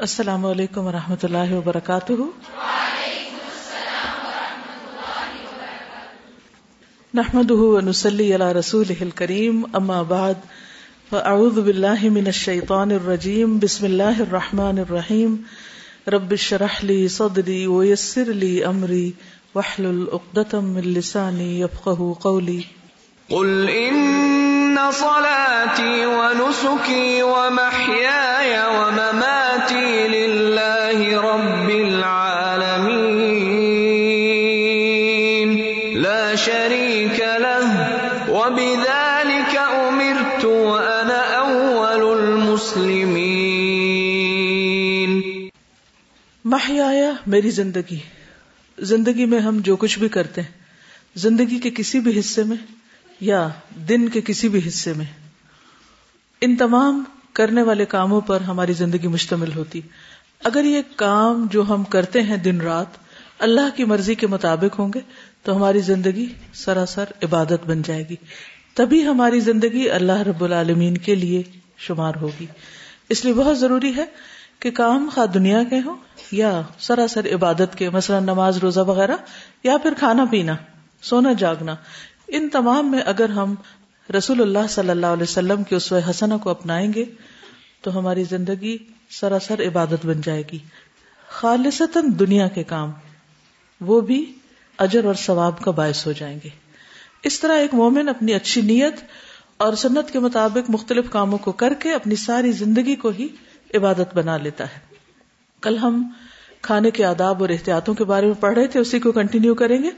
السلام علیکم و رحمۃ اللہ وبرکاتہ۔ نحمد نسلی علی رسول کریم اما بعد، فاعوذ باللہ من الشیطان الرجیم، بسم اللہ الرحمن الرحیم۔ رب اشرح لی صدری ویسر لی امری، واحلل عقدۃ من لسانی یفقهوا قولی۔ قل ان صلاتي ونسكي ومحياي ومماتي محیایا میری زندگی۔ زندگی میں ہم جو کچھ بھی کرتے ہیں، زندگی کے کسی بھی حصے میں یا دن کے کسی بھی حصے میں، ان تمام کرنے والے کاموں پر ہماری زندگی مشتمل ہوتی۔ اگر یہ کام جو ہم کرتے ہیں دن رات اللہ کی مرضی کے مطابق ہوں گے، تو ہماری زندگی سراسر عبادت بن جائے گی۔ تبھی ہماری زندگی اللہ رب العالمین کے لیے شمار ہوگی۔ اس لیے بہت ضروری ہے کہ کام خواہ دنیا کے ہوں یا سراسر عبادت کے، مثلا نماز، روزہ وغیرہ، یا پھر کھانا پینا، سونا، جاگنا۔ ان تمام میں اگر ہم رسول اللہ صلی اللہ علیہ وسلم کے اس حسنہ کو اپنائیں گے، تو ہماری زندگی سراسر عبادت بن جائے گی۔ خالصتاً دنیا کے کام، وہ بھی اجر اور ثواب کا باعث ہو جائیں گے۔ اس طرح ایک مومن اپنی اچھی نیت اور سنت کے مطابق مختلف کاموں کو کر کے اپنی ساری زندگی کو ہی عبادت بنا لیتا ہے۔ کل ہم کھانے کے آداب اور احتیاطوں کے بارے میں پڑھ رہے تھے، اسی کو کنٹینیو کریں گے۔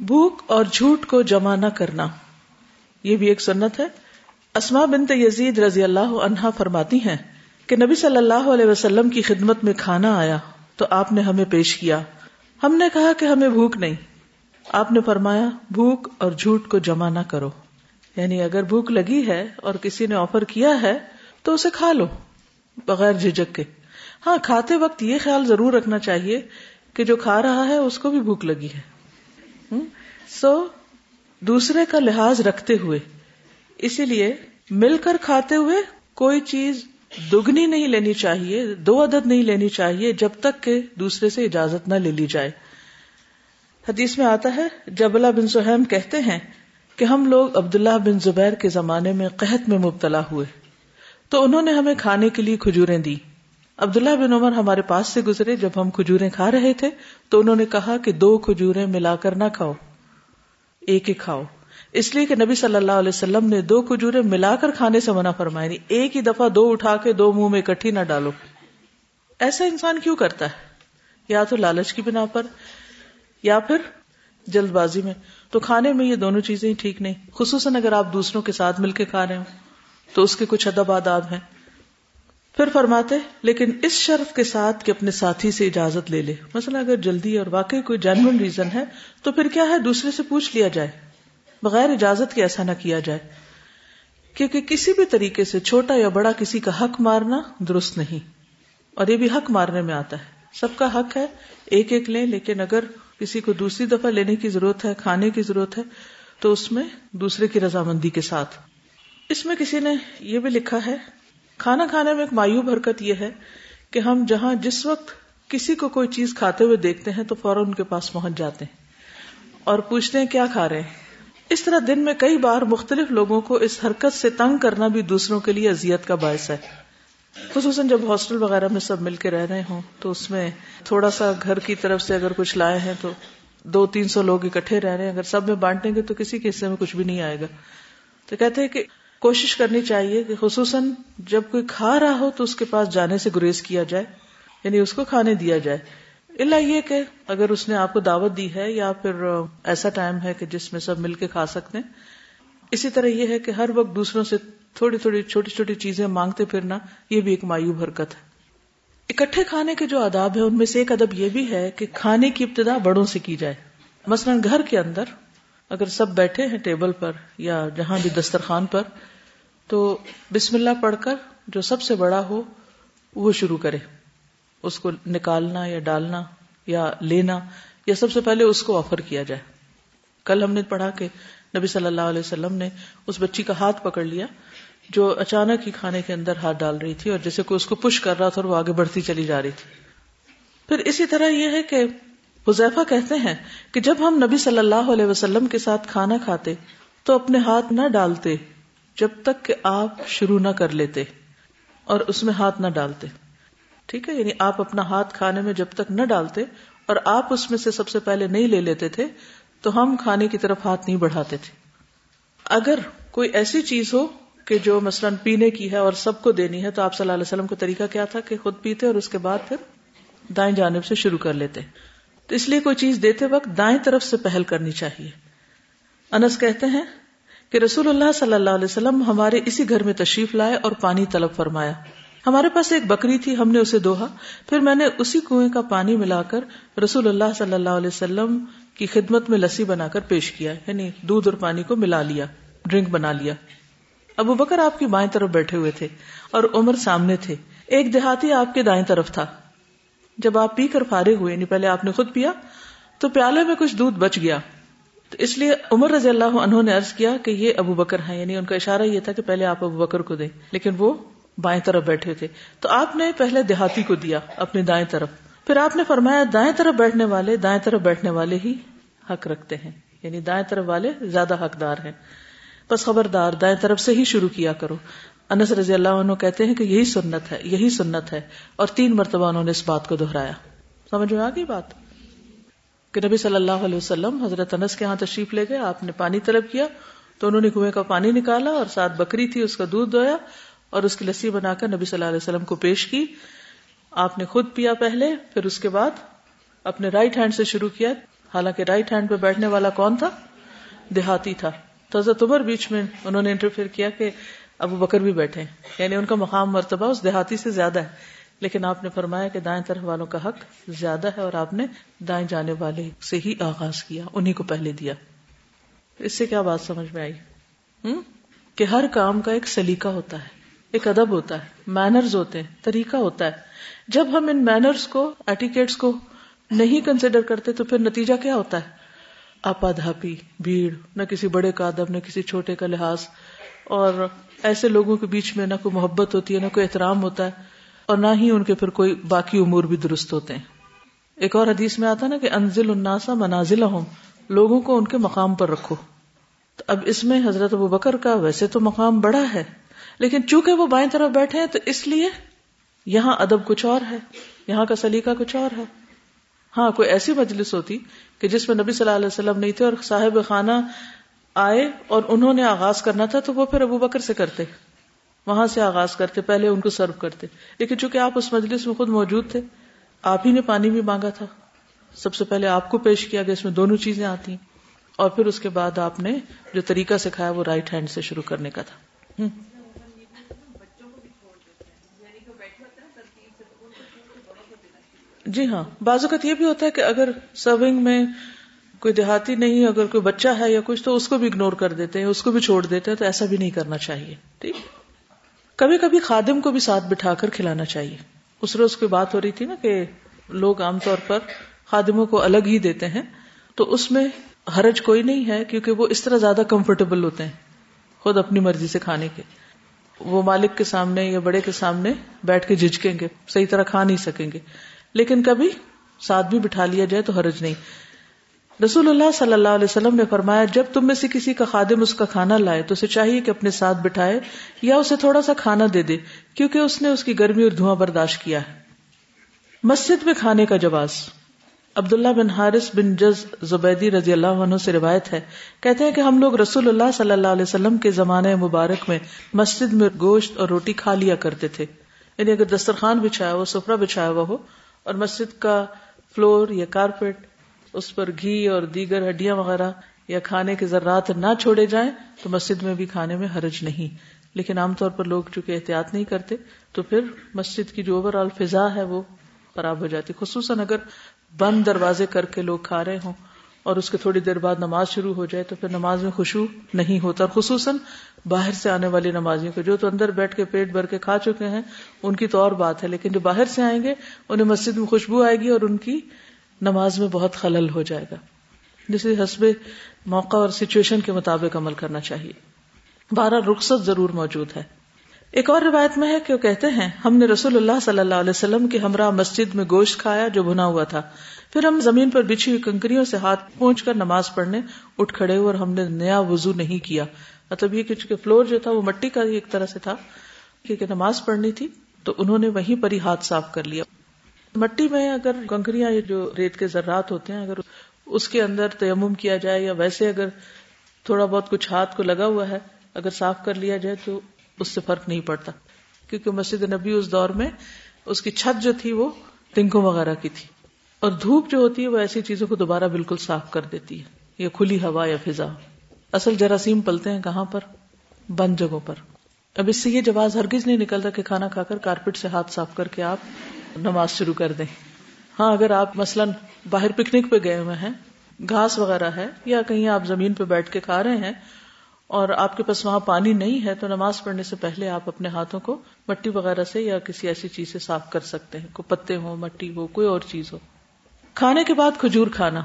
بھوک اور جھوٹ کو جمع نہ کرنا، یہ بھی ایک سنت ہے۔ اسما بنت یزید رضی اللہ عنہا فرماتی ہیں کہ نبی صلی اللہ علیہ وسلم کی خدمت میں کھانا آیا تو آپ نے ہمیں پیش کیا۔ ہم نے کہا کہ ہمیں بھوک نہیں۔ آپ نے فرمایا، بھوک اور جھوٹ کو جمع نہ کرو۔ یعنی اگر بھوک لگی ہے اور کسی نے آفر کیا ہے تو اسے کھا لو، بغیر جھجک کے۔ ہاں کھاتے وقت یہ خیال ضرور رکھنا چاہیے کہ جو کھا رہا ہے، اس کو بھی بھوک لگی ہے۔ سو، دوسرے کا لحاظ رکھتے ہوئے، اسی لیے مل کر کھاتے ہوئے کوئی چیز دگنی نہیں لینی چاہیے، دو عدد نہیں لینی چاہیے جب تک کہ دوسرے سے اجازت نہ لے لی جائے۔ حدیث میں آتا ہے جبلا بن سہیم کہتے ہیں کہ ہم لوگ عبداللہ بن زبیر کے زمانے میں قحط میں مبتلا ہوئے۔ تو انہوں نے ہمیں کھانے کے لیے کھجوریں دی عبداللہ بن عمر ہمارے پاس سے گزرے، جب ہم کھجوریں کھا رہے تھے، تو انہوں نے کہا کہ دو کھجوریں ملا کر نہ کھاؤ، ایک ہی کھاؤ۔ اس لیے کہ نبی صلی اللہ علیہ وسلم نے دو کھجورے ملا کر کھانے سے منع فرمایا نہیں یعنی ایک ہی دفعہ دو اٹھا کے دو منہ میں اکٹھی نہ ڈالو۔ ایسا انسان کیوں کرتا ہے؟ یا تو لالچ کی بنا پر، یا پھر جلد بازی میں۔ تو کھانے میں یہ دونوں چیزیں ٹھیک نہیں، خصوصاً اگر آپ دوسروں کے ساتھ مل کے کھا رہے ہوں۔ تو اس کے کچھ ادب آداب ہیں۔ پھر فرماتے، لیکن اس شرط کے ساتھ کہ اپنے ساتھی سے اجازت لے لے۔ مثلا اگر جلدی اور واقعی کوئی جینون ریزن ہے، تو پھر کیا ہے؟ دوسرے سے پوچھ لیا جائے۔ بغیر اجازت کے ایسا نہ کیا جائے۔ کیونکہ کسی بھی طریقے سے چھوٹا یا بڑا کسی کا حق مارنا درست نہیں۔ اور یہ بھی حق مارنے میں آتا ہے۔ سب کا حق ہے، ایک ایک لیں، لیکن اگر کسی کو دوسری دفعہ لینے کی ضرورت ہے، کھانے کی ضرورت ہے، تو اس میں دوسرے کی رضامندی کے ساتھ۔ اس میں کسی نے یہ بھی لکھا ہے، کھانا کھانے میں ایک مایوب حرکت یہ ہے کہ ہم جہاں جس وقت کسی کو کوئی چیز کھاتے ہوئے دیکھتے ہیں تو فوراً ان کے پاس پہنچ جاتے ہیں اور پوچھتے ہیں کیا کھا رہے ہیں۔ اس طرح دن میں کئی بار مختلف لوگوں کو اس حرکت سے تنگ کرنا بھی دوسروں کے لیے اذیت کا باعث ہے۔ خصوصاً جب ہاسٹل وغیرہ میں سب مل کے رہ رہے ہوں تو اس میں تھوڑا سا گھر کی طرف سے اگر کچھ لائے ہیں تو دو تین سو لوگ اکٹھے رہ رہے ہیں۔ اگر سب میں بانٹیں گے تو کسی کے حصے میں کچھ بھی نہیں آئے گا۔ تو کہتے ہیں کہ کوشش کرنی چاہیے کہ خصوصاً جب کوئی کھا رہا ہو تو اس کے پاس جانے سے گریز کیا جائے یعنی اس کو کھانے دیا جائے۔ اللہ یہ کہ اگر اس نے آپ کو دعوت دی ہے یا پھر ایسا ٹائم ہے کہ جس میں سب مل کے کھا سکتے ہیں، اسی طرح یہ ہے کہ ہر وقت دوسروں سے تھوڑی تھوڑی چھوٹی چھوٹی چیزیں مانگتے پھرنا، یہ بھی ایک مایوب حرکت ہے۔ اکٹھے کھانے کے جو آداب ہے ان میں سے ایک ادب یہ بھی ہے کہ کھانے کی ابتدا بڑوں سے کی جائے۔ مثلاً گھر کے اندر اگر سب بیٹھے ہیں ٹیبل پر یا جہاں بھی دسترخوان پر تو بسم اللہ پڑھ کر جو سب سے بڑا ہو، وہ شروع کرے۔ اس کو نکالنا یا ڈالنا یا لینا یا سب سے پہلے اس کو آفر کیا جائے۔ کل ہم نے پڑھا کہ نبی صلی اللہ علیہ وسلم نے اس بچی کا ہاتھ پکڑ لیا جو اچانک ہی کھانے کے اندر ہاتھ ڈال رہی تھی اور جیسے کوئی اس کو پش کر رہا تھا اور وہ آگے بڑھتی چلی جا رہی تھی۔ پھر اسی طرح یہ ہے کہ حذیفہ کہتے ہیں کہ جب ہم نبی صلی اللہ علیہ وسلم کے ساتھ کھانا کھاتے تو اپنے ہاتھ نہ ڈالتے۔ جب تک کہ آپ شروع نہ کر لیتے اور اس میں ہاتھ نہ ڈالتے۔ ٹھیک ہے؟ یعنی آپ اپنا ہاتھ کھانے میں جب تک نہ ڈالتے اور آپ اس میں سے سب سے پہلے نہیں لے لیتے تھے تو ہم کھانے کی طرف ہاتھ نہیں بڑھاتے تھے۔ اگر کوئی ایسی چیز ہو کہ جو مثلاً پینے کی ہے اور سب کو دینی ہے تو آپ صلی اللہ علیہ وسلم کو طریقہ کیا تھا کہ خود پیتے اور اس کے بعد پھر دائیں جانب سے شروع کر لیتے۔ تو اس لیے کوئی چیز دیتے وقت دائیں طرف سے پہل کرنی چاہیے۔ انس کہتے ہیں کہ رسول اللہ صلی اللہ علیہ وسلم ہمارے اسی گھر میں تشریف لائے اور پانی طلب فرمایا۔ ہمارے پاس ایک بکری تھی، ہم نے اسے دوہا۔ پھر میں نے اسی کنویں کا پانی ملا کر رسول اللہ صلی اللہ علیہ وسلم کی خدمت میں لسی بنا کر پیش کیا یعنی دودھ اور پانی کو ملا لیا، ڈرنک بنا لیا۔ ابو بکر آپ کی بائیں طرف بیٹھے ہوئے تھے اور عمر سامنے تھے۔ ایک دیہاتی آپ کے دائیں طرف تھا۔ جب آپ پی کر فارغ ہوئے یعنی پہلے آپ نے خود پیا، تو پیالے میں کچھ دودھ بچ گیا۔ تو اس لیے عمر رضی اللہ عنہ نے عرض کیا کہ یہ ابو بکر ہیں یعنی ان کا اشارہ یہ تھا کہ پہلے آپ ابو بکر کو دیں، لیکن وہ بائیں طرف بیٹھے تھے۔ تو آپ نے پہلے دیہاتی کو دیا اپنی دائیں طرف۔ پھر آپ نے فرمایا دائیں طرف بیٹھنے والے دائیں طرف بیٹھنے والے ہی حق رکھتے ہیں۔ یعنی دائیں طرف والے زیادہ حقدار ہیں۔ بس خبردار، دائیں طرف سے ہی شروع کیا کرو۔ انس رضی اللہ عنہ کہتے ہیں کہ یہی سنت ہے، یہی سنت ہے۔ اور تین مرتبہ انہوں نے اس بات کو دہرایا۔ سمجھ میں آ گئی بات؟ کہ نبی صلی اللہ علیہ وسلم حضرت انس کے ہاں تشریف لے گئے، آپ نے پانی طلب کیا، تو انہوں نے کنویں کا پانی نکالا اور ساتھ بکری تھی، اس کا دودھ دھویا اور اس کی لسی بنا کر نبی صلی اللہ علیہ وسلم کو پیش کی۔ آپ نے خود پیا پہلے، پھر اس کے بعد اپنے رائٹ ہینڈ سے شروع کیا۔ حالانکہ رائٹ ہینڈ پہ بیٹھنے والا کون تھا؟ دیہاتی تھا۔ تو حضرت عمر بیچ میں انہوں نے انٹرفیئر کیا کہ ابو بکر بھی بیٹھے۔ یعنی ان کا مقام مرتبہ اس دیہاتی سے زیادہ ہے۔ لیکن آپ نے فرمایا کہ دائیں طرف والوں کا حق زیادہ ہے اور آپ نے دائیں جانے والے سے ہی آغاز کیا انہیں کو پہلے دیا۔ اس سے کیا بات سمجھ میں آئی؟ کہ ہر کام کا ایک سلیقہ ہوتا ہے، ایک ادب ہوتا ہے مینرز ہوتے ہیں، طریقہ ہوتا ہے۔ جب ہم ان مینرز کو ایٹیکیٹس کو نہیں کنسیڈر کرتے تو پھر نتیجہ کیا ہوتا ہے؟ آپا دھاپی بھیڑ، نہ کسی بڑے کا ادب، نہ کسی چھوٹے کا لحاظ۔ اور ایسے لوگوں کے بیچ میں نہ کوئی محبت ہوتی ہے، نہ کوئی احترام ہوتا ہے۔ اور نہ ہی ان کے پھر کوئی باقی امور بھی درست ہوتے ہیں۔ ایک اور حدیث میں آتا نا کہ انزل الناسا منازل ہوں لوگوں کو ان کے مقام پر رکھو۔ تو اب اس میں حضرت ابو بکر کا ویسے تو مقام بڑا ہے، لیکن چونکہ وہ بائیں طرف بیٹھے ہیں تو اس لیے یہاں ادب کچھ اور ہے، یہاں کا سلیقہ کچھ اور ہے۔ ہاں کوئی ایسی مجلس ہوتی کہ جس میں نبی صلی اللہ علیہ وسلم نہیں تھے اور صاحب خانہ آئے اور انہوں نے آغاز کرنا تھا تو وہ پھر ابو بکر سے کرتے۔ وہاں سے آغاز کرتے، پہلے ان کو سرو کرتے۔ لیکن چونکہ آپ اس مجلس میں خود موجود تھے، آپ ہی نے پانی بھی مانگا تھا۔ سب سے پہلے آپ کو پیش کیا گیا، اس میں دونوں چیزیں آتی ہیں۔ اور پھر اس کے بعد آپ نے جو طریقہ سکھایا، وہ رائٹ ہینڈ سے شروع کرنے کا تھا۔ جی ہاں۔ بعض اوقات یہ بھی ہوتا ہے کہ اگر سرونگ میں کوئی دیہاتی نہیں، اگر کوئی بچہ ہے یا کچھ، تو اس کو بھی اگنور کر دیتے ہیں، اس کو بھی چھوڑ دیتے ہیں، تو ایسا بھی نہیں کرنا چاہیے۔ ٹھیک۔ کبھی کبھی خادم کو بھی ساتھ بٹھا کر کھلانا چاہیے۔ اس روز کوئی بات ہو رہی تھی نا کہ لوگ عام طور پر خادموں کو الگ ہی دیتے ہیں، تو اس میں حرج کوئی نہیں ہے کیونکہ وہ اس طرح زیادہ کمفرٹیبل ہوتے ہیں، خود اپنی مرضی سے کھانے کے۔ وہ مالک کے سامنے یا بڑے کے سامنے بیٹھ کے جھجکیں گے، صحیح طرح کھا نہیں سکیں گے۔ لیکن کبھی ساتھ بھی بٹھا لیا جائے تو حرج نہیں۔ رسول اللہ صلی اللہ علیہ وسلم نے فرمایا، جب تم میں سے کسی کا خادم اس کا کھانا لائے تو اسے چاہیے کہ اپنے ساتھ بٹھائے یا اسے تھوڑا سا کھانا دے دے، کیونکہ اس نے اس کی گرمی اور دھواں برداشت کیا ہے۔ مسجد میں کھانے کا جواز۔ عبداللہ بن حارث بن جز زبیدی رضی اللہ عنہ سے روایت ہے۔ کہتے ہیں کہ ہم لوگ رسول اللہ صلی اللہ علیہ وسلم کے زمانے مبارک میں مسجد میں گوشت اور روٹی کھا لیا کرتے تھے۔ یعنی اگر دسترخوان بچھایا ہوا سفرا بچھایا ہوا ہو اور مسجد کا فلور یا کارپیٹ اس پر گھی اور دیگر ہڈیاں وغیرہ یا کھانے کے ذرات نہ چھوڑے جائیں تو مسجد میں بھی کھانے میں حرج نہیں۔ لیکن عام طور پر لوگ چونکہ احتیاط نہیں کرتے تو پھر مسجد کی جو اوور آل فضا ہے وہ خراب ہو جاتی۔ خصوصاً اگر بند دروازے کر کے لوگ کھا رہے ہوں اور اس کے تھوڑی دیر بعد نماز شروع ہو جائے تو پھر نماز میں خوشبو نہیں ہوتا۔ اور خصوصاً باہر سے آنے والی نمازیوں کو جو تو اندر بیٹھ کے پیٹ بھر کے کھا چکے ہیں، ان کی تو اور بات ہے، لیکن جو باہر سے آئیں گے، انہیں مسجد میں خوشبو آئے گی اور ان کی نماز میں بہت خلل ہو جائے گا۔ جسے حسب موقع اور سچویشن کے مطابق عمل کرنا چاہیے۔ بارہ رخصت ضرور موجود ہے۔ ایک اور روایت میں ہے کہ وہ کہتے ہیں، ہم نے رسول اللہ صلی اللہ علیہ وسلم کے ہمراہ مسجد میں گوشت کھایا جو بنا ہوا تھا۔ پھر ہم زمین پر بچھی ہوئی کنکریوں سے ہاتھ پہنچ کر نماز پڑھنے اٹھ کھڑے ہوئے اور ہم نے نیا وضو نہیں کیا۔ مطلب یہ کہ فلور جو تھا وہ مٹی کا ایک طرح سے تھا، کیونکہ نماز پڑھنی تھی تو انہوں نے وہیں پر ہی ہاتھ صاف کر لیا۔ مٹی میں اگر کنکریاں جو ریت کے ذرات ہوتے ہیں، اگر اس کے اندر تیمم کیا جائے یا ویسے اگر تھوڑا بہت کچھ ہاتھ کو لگا ہوا ہے، اگر صاف کر لیا جائے تو اس سے فرق نہیں پڑتا۔ کیونکہ مسجد نبی اس دور میں اس کی چھت جو تھی وہ تنکوں وغیرہ کی تھی۔ اور دھوپ جو ہوتی ہے وہ ایسی چیزوں کو دوبارہ بالکل صاف کر دیتی ہے۔ یا کھلی ہوا یا فضا۔ اصل جراثیم پلتے ہیں کہاں پر؟ بند جگہوں پر۔ اب اس سے یہ جواز ہرگز نہیں نکلتا کہ کھانا کھا کر کارپیٹ سے ہاتھ صاف کر کے آپ نماز شروع کر دیں۔ ہاں اگر آپ مثلاً باہر پکنک پہ گئے ہوئے ہیں، گھاس وغیرہ ہے، یا کہیں آپ زمین پہ بیٹھ کے کھا رہے ہیں اور آپ کے پاس وہاں پانی نہیں ہے، تو نماز پڑھنے سے پہلے آپ اپنے ہاتھوں کو مٹی وغیرہ سے یا کسی ایسی چیز سے صاف کر سکتے ہیں۔ کوئی پتے ہو مٹی ہو، کوئی اور چیز ہو۔ کھانے کے بعد کھجور کھانا۔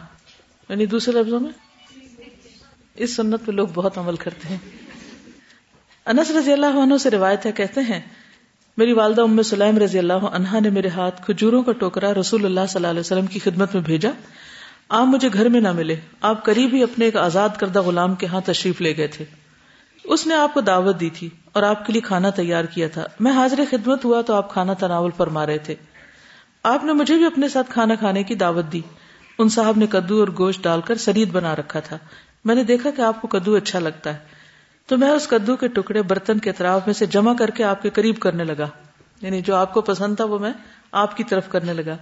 یعنی دوسرے لفظوں میں، اس سنت پہ لوگ بہت عمل کرتے ہیں۔ انس رضی اللہ عنہ سے روایت ہے، کہتے ہیں میری والدہ ام سلیم رضی اللہ عنہا نے میرے ہاتھ کھجوروں کا ٹوکرا رسول اللہ صلی اللہ علیہ وسلم کی خدمت میں بھیجا۔ آپ مجھے گھر میں نہ ملے۔ آپ قریب ہی اپنے ایک آزاد کردہ غلام کے ہاں تشریف لے گئے تھے۔ اس نے آپ کو دعوت دی تھی اور آپ کے لیے کھانا تیار کیا تھا۔ میں حاضر خدمت ہوا تو آپ کھانا تناول فرما رہے تھے۔ آپ نے مجھے بھی اپنے ساتھ کھانا کھانے کی دعوت دی۔ ان صاحب نے کدو اور گوشت ڈال کر سرید بنا رکھا تھا۔ میں نے دیکھا کہ آپ کو کدو اچھا لگتا ہے۔ تو میں اس کدو کے ٹکڑے برتن کے اطراف میں سے جمع کر کے آپ کے قریب کرنے لگا۔ یعنی جو آپ کو پسند تھا وہ میں آپ کی طرف کرنے لگا۔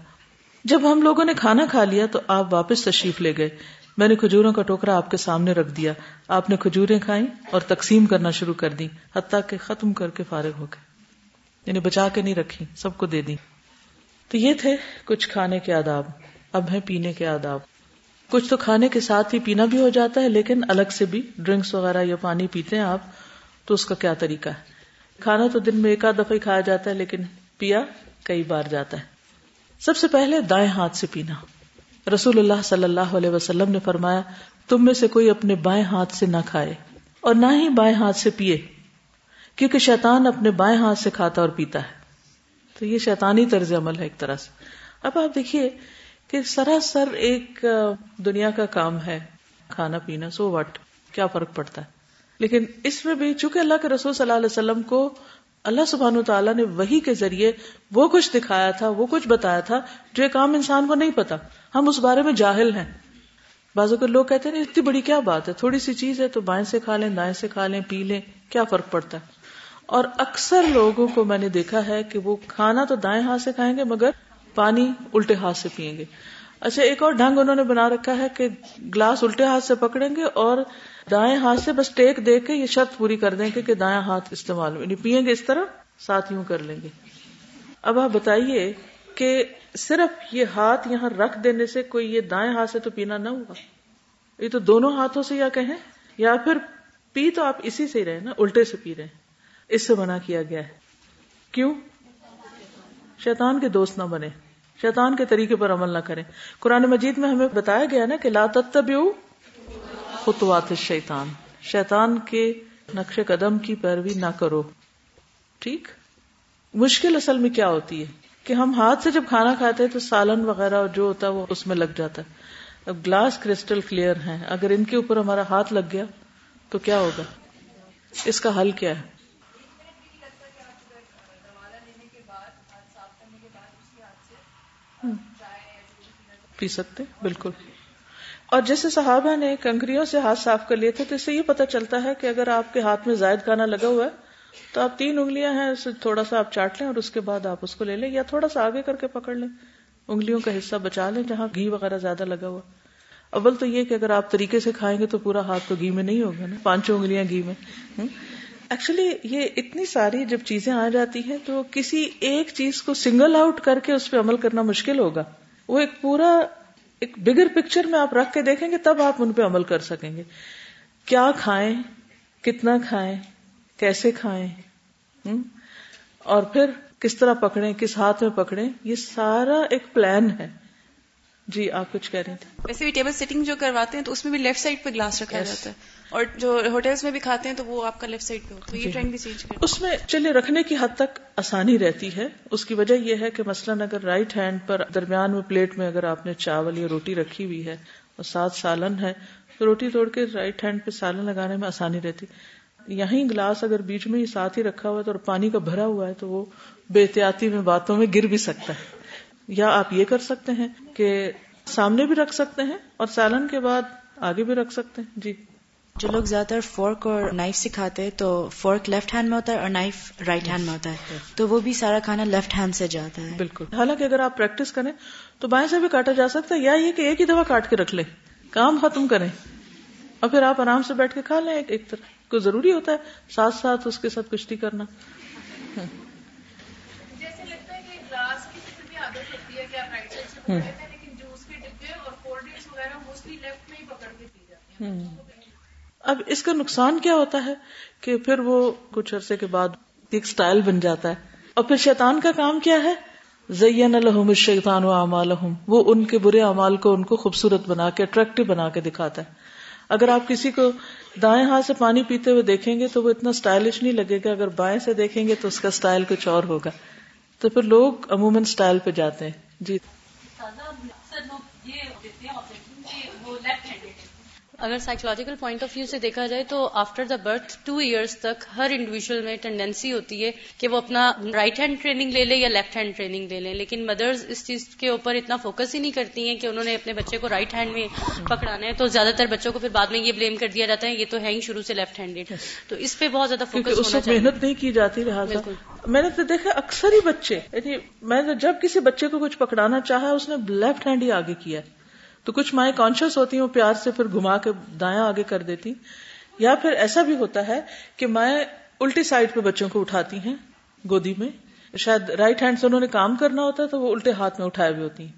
جب ہم لوگوں نے کھانا کھا لیا تو آپ واپس تشریف لے گئے۔ میں نے کھجوروں کا ٹوکرا آپ کے سامنے رکھ دیا۔ آپ نے کھجوریں کھائیں اور تقسیم کرنا شروع کر دی حتیٰ کہ ختم کر کے فارغ ہو گئے۔ یعنی بچا کے نہیں رکھی سب کو دے دی تو یہ تھے کچھ کھانے کے آداب۔ اب ہیں پینے کے آداب۔ کچھ تو کھانے کے ساتھ ہی پینا بھی ہو جاتا ہے، لیکن الگ سے بھی ڈرنکس وغیرہ یا پانی پیتے ہیں آپ، تو اس کا کیا طریقہ ہے؟ کھانا تو دن میں ایک آدھ دفعہ ہی کھایا جاتا ہے، لیکن پیا کئی بار جاتا ہے۔ سب سے پہلے دائیں ہاتھ سے پینا۔ رسول اللہ صلی اللہ علیہ وسلم نے فرمایا، تم میں سے کوئی اپنے بائیں ہاتھ سے نہ کھائے اور نہ ہی بائیں ہاتھ سے پیے، کیونکہ شیطان اپنے بائیں ہاتھ سے کھاتا اور پیتا ہے۔ تو یہ شیطانی طرز عمل ہے ایک طرح سے۔ اب آپ دیکھیے کہ سراسر ایک دنیا کا کام ہے کھانا پینا، سو وٹ کیا فرق پڑتا ہے؟ لیکن اس میں بھی چونکہ اللہ کے رسول صلی اللہ علیہ وسلم کو اللہ سبحان تعالیٰ نے وہی کے ذریعے وہ کچھ دکھایا تھا، وہ کچھ بتایا تھا جو ایک عام انسان کو نہیں پتا۔ ہم اس بارے میں جاہل ہیں۔ بازو کے لوگ کہتے ہیں اتنی بڑی کیا بات ہے؟ تھوڑی سی چیز ہے تو بائیں سے کھا لیں، دائیں سے کھا لیں، پی لیں، کیا فرق پڑتا ہے؟ اور اکثر لوگوں کو میں نے دیکھا ہے کہ وہ کھانا تو دائیں ہاتھ سے کھائیں گے مگر پانی الٹے ہاتھ سے پیئیں گے۔ اچھا ایک اور ڈھنگ انہوں نے بنا رکھا ہے کہ گلاس الٹے ہاتھ سے پکڑیں گے اور دائیں ہاتھ سے بس ٹیک دے کے یہ شرط پوری کر دیں گے کہ دائیں ہاتھ استعمال یعنی پیئیں گے اس طرح ساتھ یوں کر لیں گے۔ اب آپ بتائیے کہ صرف یہ ہاتھ یہاں رکھ دینے سے کوئی یہ دائیں ہاتھ سے تو پینا نہ ہوا۔ یہ تو دونوں ہاتھوں سے یا کہیں، یا پھر پی تو آپ اسی سے ہی رہے نا، الٹے سے پی رہے ہیں۔ اس سے منع کیا گیا ہے۔ کیوں؟ شیطان کے دوست نہ بنے، شیطان کے طریقے پر عمل نہ کریں۔ قرآن مجید میں ہمیں بتایا گیا نا کہ لا تتبعو خطوات الشیطان، شیطان کے نقش قدم کی پیروی نہ کرو۔ ٹھیک؟ مشکل اصل میں کیا ہوتی ہے؟ کہ ہم ہاتھ سے جب کھانا کھاتے ہیں تو سالن وغیرہ جو ہوتا ہے وہ اس میں لگ جاتا ہے۔ اب گلاس کرسٹل کلیئر ہیں، اگر ان کے اوپر ہمارا ہاتھ لگ گیا تو کیا ہوگا؟ اس کا حل کیا ہے؟ پی سکتے؟ بالکل۔ اور جیسے صحابہ نے کنکریوں سے ہاتھ صاف کر لیے تھے، تو اس سے یہ پتا چلتا ہے کہ اگر آپ کے ہاتھ میں زائد کھانا لگا ہوا ہے، تو آپ تین انگلیاں ہیں اسے تھوڑا سا آپ چاٹ لیں اور اس کے بعد آپ اس کو لے لیں، یا تھوڑا سا آگے کر کے پکڑ لیں۔ انگلیوں کا حصہ بچا لیں جہاں گھی وغیرہ زیادہ لگا ہوا۔ اول تو یہ کہ اگر آپ طریقے سے کھائیں گے تو پورا ہاتھ تو گھی میں نہیں ہوگا نا۔ پانچوں انگلیاں گھی میں۔ ایکچولی یہ اتنی ساری جب چیزیں آ جاتی ہیں تو کسی ایک چیز کو سنگل آؤٹ کر کے اس پہ عمل کرنا مشکل ہوگا۔ وہ ایک پورا ایک بگر پکچر میں آپ رکھ کے دیکھیں گے، تب آپ ان پہ عمل کر سکیں گے۔ کیا کھائیں؟ کتنا کھائیں؟ کیسے کھائیں؟ اور پھر کس طرح پکڑیں؟ کس ہاتھ میں پکڑیں؟ یہ سارا ایک پلان ہے۔ جی آپ کچھ کہہ رہی تھے ویسے بھی ٹیبل سیٹنگ جو کرواتے ہیں تو اس میں بھی لیفٹ سائڈ پہ گلاس رکھا Yes. جاتا ہے۔ اور جو ہوٹلس میں بھی کھاتے ہیں تو وہ آپ کا لیفٹ سائڈ پہ ہوتا ہے۔ جی. یہ ٹرینڈ بھی چینج کر اس میں چلے رکھنے کی حد تک آسانی رہتی ہے۔ اس کی وجہ یہ ہے کہ مثلاً اگر رائٹ ہینڈ پر درمیان میں پلیٹ میں اگر آپ نے چاول یا روٹی رکھی ہوئی ہے اور ساتھ سالن ہے تو روٹی توڑ کے رائٹ ہینڈ پہ سالن لگانے میں آسانی رہتی۔ یہیں گلاس اگر بیچ میں ہی ساتھ ہی رکھا ہوا ہے تو اور پانی کا بھرا ہوا ہے تو وہ بے احتیاطی میں باتوں میں گر بھی سکتا ہے۔ یا آپ یہ کر سکتے ہیں کہ سامنے بھی رکھ سکتے ہیں اور سالن کے بعد آگے بھی رکھ سکتے ہیں۔ جی۔ جو لوگ زیادہ تر فورک اور نائف سکھاتے ہیں تو فورک لیفٹ ہینڈ میں ہوتا ہے اور نائف رائٹ ہینڈ میں ہوتا ہے۔ تو وہ بھی سارا کھانا لیفٹ ہینڈ سے جاتا ہے۔ بالکل۔ حالانکہ اگر آپ پریکٹس کریں تو بائیں سے بھی کاٹا جا سکتا ہے یا یہ کہ ایک ہی دفعہ کاٹ کے رکھ لیں کام ختم کریں اور پھر آپ آرام سے بیٹھ کے کھا لیں ایک- ایک طرح۔ کو ضروری ہوتا ہے ساتھ ساتھ اس کے ساتھ کشتی کرنا جیسے لگتا ہے کہ گلاس کی تو بھی عادت ہوتی ہے کہ آپ رائٹ سائڈ سے پکڑ لیتے ہیں لیکن جوس کے ڈبے اور کولڈ ڈرنکس وغیرہ موسٹلی لیفٹ میں ہی پکڑ کے پی جاتے ہیں اب اس کا نقصان کیا ہوتا ہے کہ پھر وہ کچھ عرصے کے بعد ایک سٹائل بن جاتا ہے۔ اور پھر شیطان کا کام کیا ہے؟ زین الحم الشیطان و اعمالہم۔ وہ ان کے برے اعمال کو ان کو خوبصورت بنا کے اٹریکٹو بنا کے دکھاتا ہے۔ اگر آپ کسی کو دائیں ہاتھ سے پانی پیتے ہوئے دیکھیں گے تو وہ اتنا اسٹائلش نہیں لگے گا۔ اگر بائیں سے دیکھیں گے تو اس کا اسٹائل کچھ اور ہوگا۔ تو پھر لوگ عموماً اسٹائل پہ جاتے ہیں۔ جی۔ اگر سائیکولوجیکل پوائنٹ آف ویو سے دیکھا جائے تو after the birth two years تک ہر انڈیویجل میں ٹینڈینسی ہوتی ہے کہ وہ اپنا رائٹ ہینڈ ٹریننگ لے لے یا لیفٹ ہینڈ ٹریننگ لے لیں لیکن مدرز اس چیز کے اوپر اتنا فوکس ہی نہیں کرتی ہیں کہ انہوں نے اپنے بچے کو رائٹ ہینڈ میں پکڑانا ہے تو زیادہ تر بچوں کو پھر بعد میں یہ بلیم کر دیا جاتا ہے یہ تو ہے ہی شروع سے لیفٹ ہینڈیڈ تو اس پہ بہت زیادہ فوکس ہونا چاہیے محنت نہیں کی جاتی لہٰذا۔ میں نے تو دیکھا اکثر ہی بچے یعنی میں نے جب کسی بچے کو کچھ پکڑانا چاہا اس نے لیفٹ ہینڈ ہی آگے کیا۔ تو کچھ مائیں کانشیس ہوتی ہیں، وہ پیار سے پھر گھما کے دایاں آگے کر دیتی۔ یا پھر ایسا بھی ہوتا ہے کہ مائیں الٹی سائڈ پہ بچوں کو اٹھاتی ہیں گودی میں۔ شاید رائٹ ہینڈ سے انہوں نے کام کرنا ہوتا ہے تو وہ الٹے ہاتھ میں اٹھائے ہوئے ہوتی ہیں۔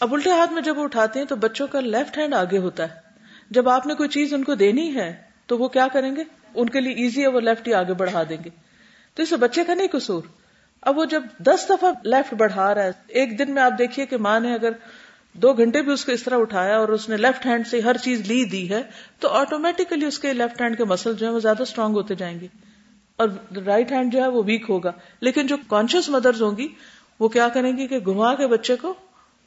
اب الٹے ہاتھ میں جب وہ اٹھاتے ہیں تو بچوں کا لیفٹ ہینڈ آگے ہوتا ہے۔ جب آپ نے کوئی چیز ان کو دینی ہے تو وہ کیا کریں گے؟ ان کے لیے ایزی ہے، وہ لیفٹ ہی آگے بڑھا دیں گے۔ تو اس سے بچے کا نہیں قصور۔ اب وہ جب دس دفعہ لیفٹ بڑھا رہا ہے، ایک دن میں آپ دیکھیے کہ ماں نے اگر دو گھنٹے بھی اس کو اس طرح اٹھایا اور اس نے لیفٹ ہینڈ سے ہر چیز لی دی ہے، تو آٹومیٹیکلی اس کے لیفٹ ہینڈ کے مسل جو ہے وہ زیادہ اسٹرانگ ہوتے جائیں گے۔ اور رائٹ ہینڈ جو ہے وہ ویک ہوگا۔ لیکن جو کانشیس مدرز ہوں گی، وہ کیا کریں گی کہ گھما کے بچے کو